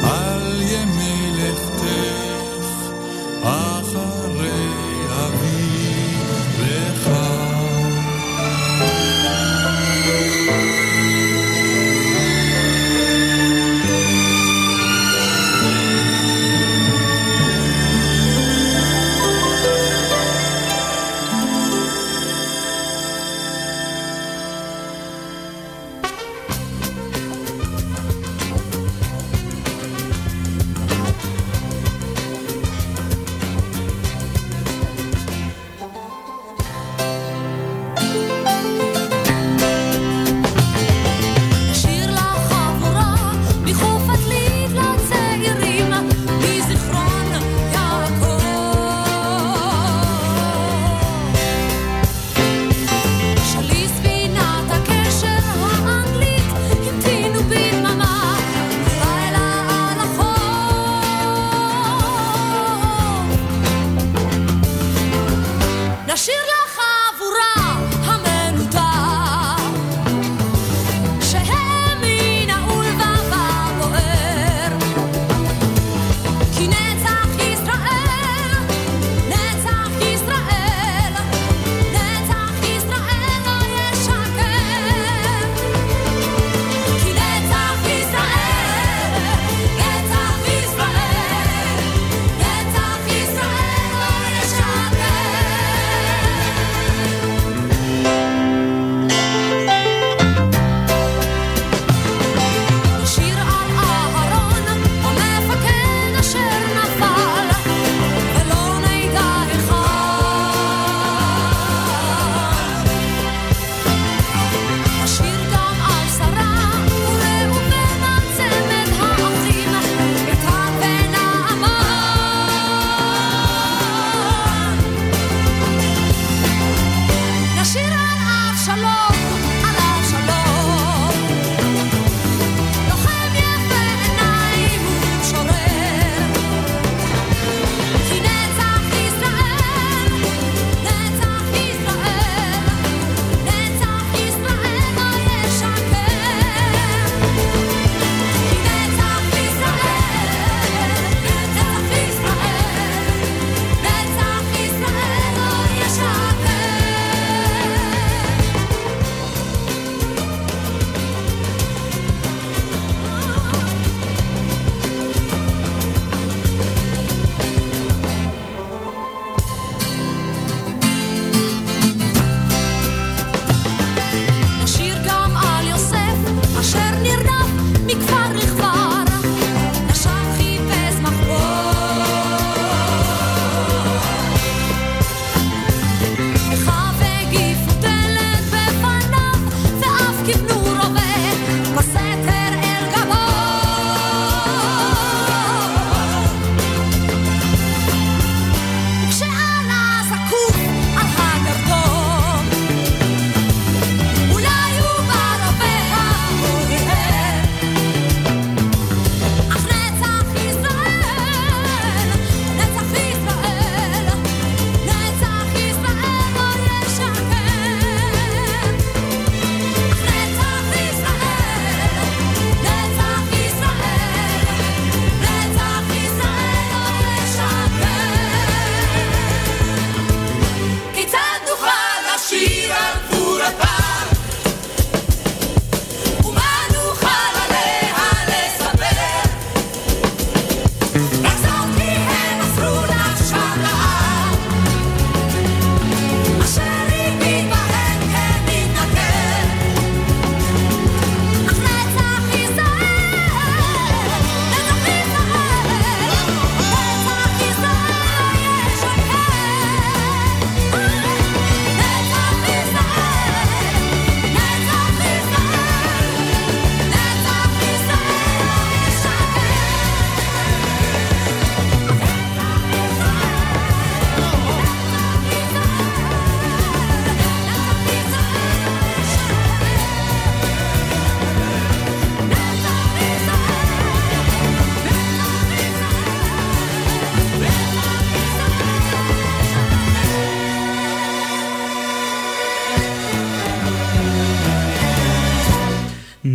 על ימי לכתך.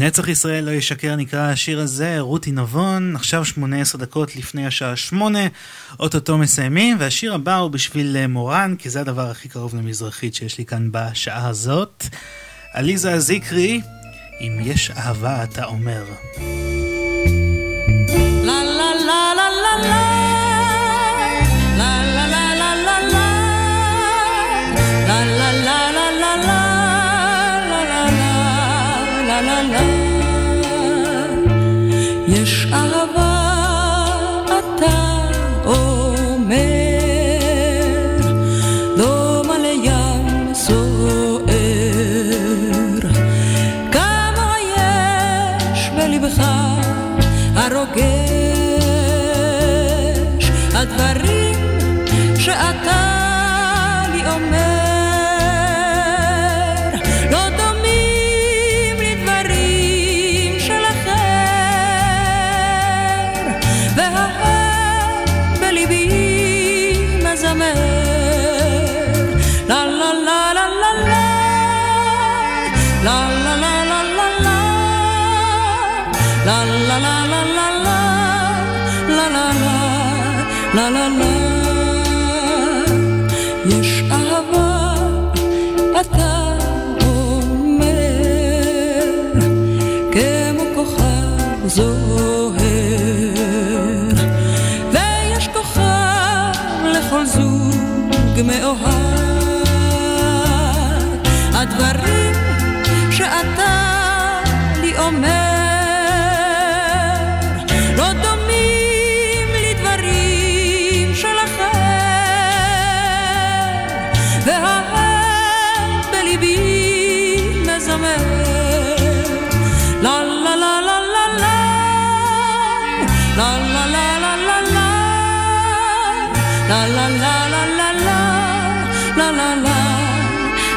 נצח ישראל לא ישקר נקרא השיר הזה, רותי נבון, עכשיו 18 דקות לפני השעה 8, אוטוטו מסיימים, והשיר הבא הוא בשביל אה, מורן, כי זה הדבר הכי קרוב למזרחית שיש לי כאן בשעה הזאת. עליזה זיקרי, אם יש אהבה אתה אומר. יש אהבה אתה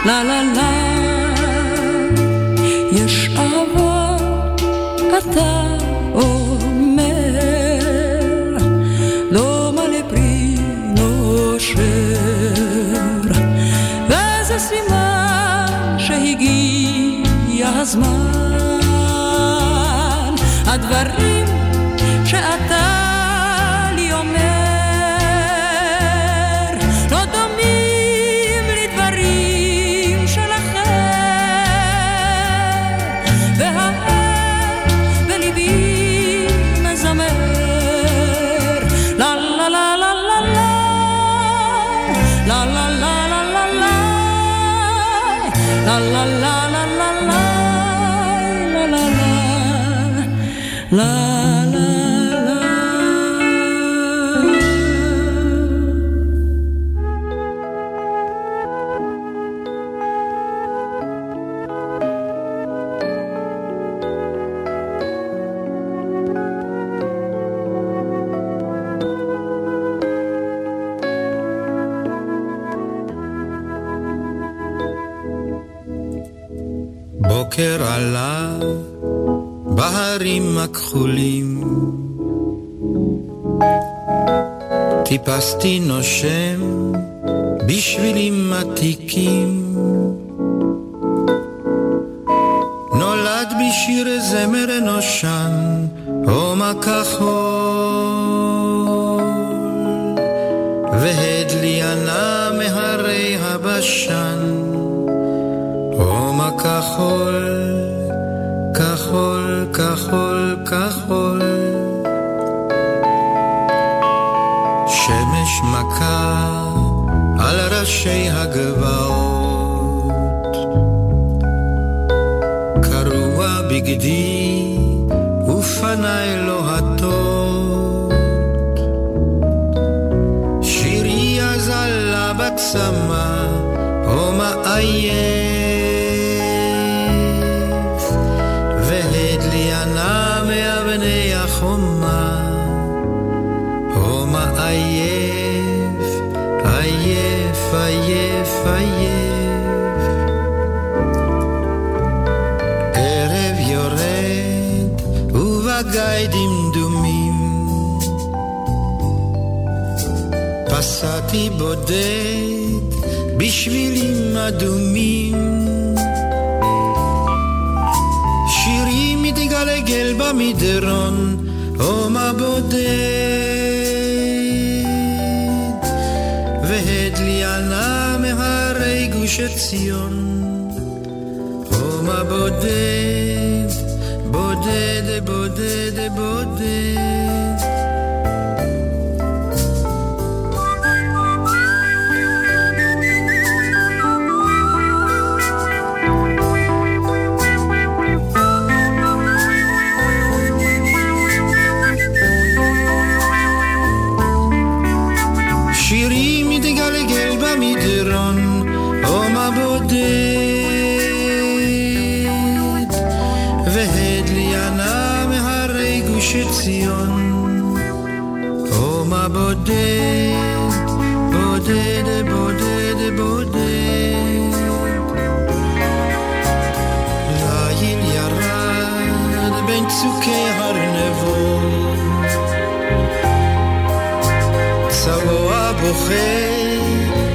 לה לה לה יש אהבה, אתה אומר, לא מלא פרי נושר. וזה סימן שהגיע הזמן, הדברים past innocent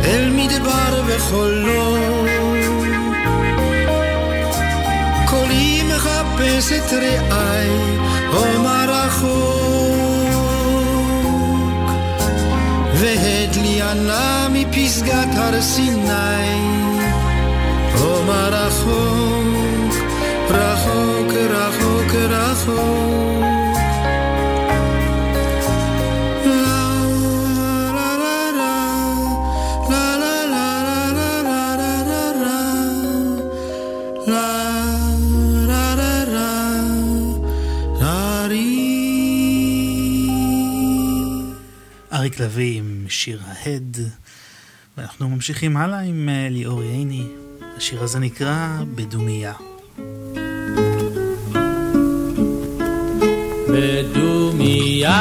אל מדבר וחולון. קולי מחפש את רעי, עומר החוק. והדליאנה מפסגת הר סיני, עומר החוק, רחוק, רחוק, רחוק. אריק לביא עם שיר ההד, ואנחנו ממשיכים הלאה עם אה, ליאור ייני. השיר הזה נקרא בדומיה. בדומיה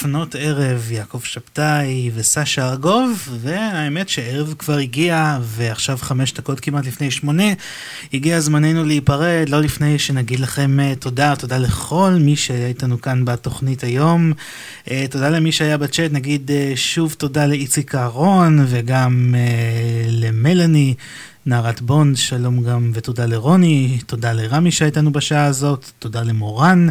לפנות ערב, יעקב שבתאי וסשה ארגוב, והאמת שערב כבר הגיע, ועכשיו חמש דקות כמעט לפני שמונה, הגיע זמננו להיפרד, לא לפני שנגיד לכם אה, תודה, תודה לכל מי שהיה איתנו כאן בתוכנית היום, אה, תודה למי שהיה בצ'אט, נגיד אה, שוב תודה לאיציק אהרון, וגם למלאני. נערת בונד, שלום גם ותודה לרוני, תודה לרמי שהיה איתנו בשעה הזאת, תודה למורן,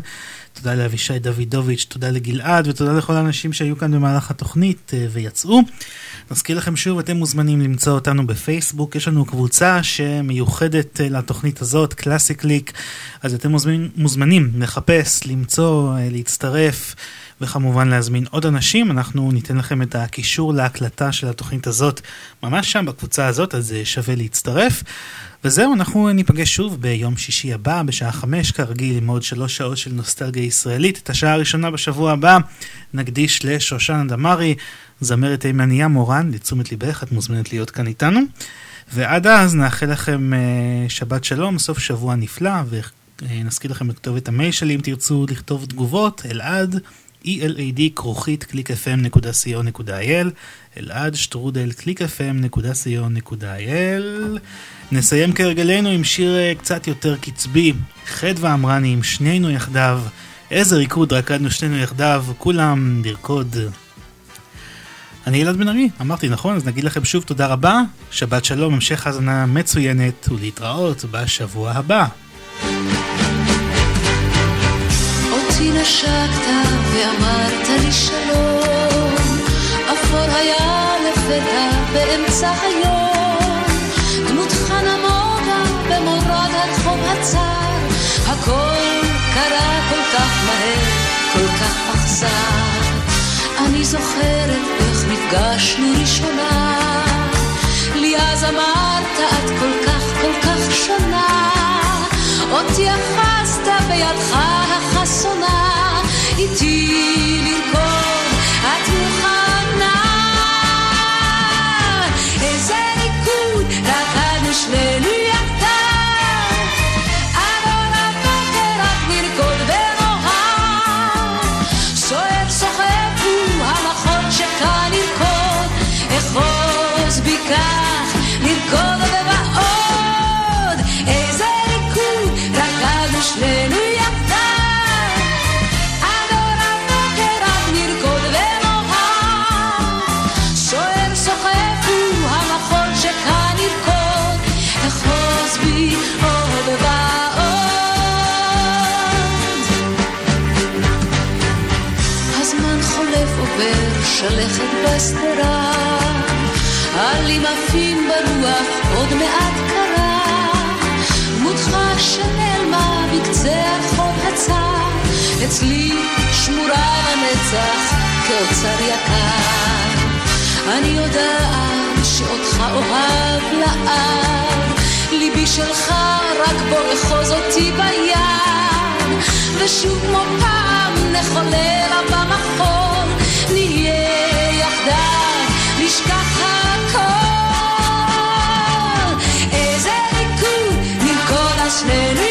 תודה לאבישי דוידוביץ', תודה לגלעד ותודה לכל האנשים שהיו כאן במהלך התוכנית אה, ויצאו. נזכיר לכם שוב, אתם מוזמנים למצוא אותנו בפייסבוק, יש לנו קבוצה שמיוחדת אה, לתוכנית הזאת, קלאסי קליק, אז אתם מוזמנים, מוזמנים לחפש, למצוא, אה, להצטרף. וכמובן להזמין עוד אנשים, אנחנו ניתן לכם את הקישור להקלטה של התוכנית הזאת ממש שם בקבוצה הזאת, אז שווה להצטרף. וזהו, אנחנו ניפגש שוב ביום שישי הבא, בשעה חמש כרגיל, עם עוד שלוש שעות של נוסטלגיה ישראלית. את השעה הראשונה בשבוע הבא נקדיש לשושנה דמארי, זמרת תימניה מורן, לתשומת ליבך, את מוזמנת להיות כאן איתנו. ועד אז נאחל לכם אה, שבת שלום, סוף שבוע נפלא, ונזכיר לכם לכתוב את המייל שלי אם תרצו לכתוב תגובות, אלעד. elad כרוכית clickfm.co.il אלעד שטרודל clickfm.co.il נסיים כהרגלנו עם שיר אה, קצת יותר קצבי. חדווה אמרני עם שנינו יחדיו. איזה ריקוד רקדנו שנינו יחדיו. כולם לרקוד. אני אלעד בן ארי, אמרתי נכון, אז נגיד לכם שוב תודה רבה, שבת שלום, המשך האזנה מצוינת ולהתראות בשבוע הבא. אותי נשקת באמצע היום, קרה כל כך מהר, כל כך אכזר. אני זוכרת איך נפגשנו ראשונה, לי אז אמרת את כל כך כל כך שונה, אותי אחזת בידך החסונה, איתי לרקוד את מוכנה. איזה ריקוד רקדנו שנינו בשדרה, עלים עפים ברוח עוד מעט קרה, דמותך שנעלמה בקצה החוד הצר, אצלי שמורה לנצח כאוצר יקר. אני יודעת שאותך אוהב לעד, ליבי שלך רק בוא אחוז אותי ביד, ושוב כמו פעם נחולל במחול, נהיה יחדיו, נשכח הכל. איזה ריקוד נרקוד על שנינו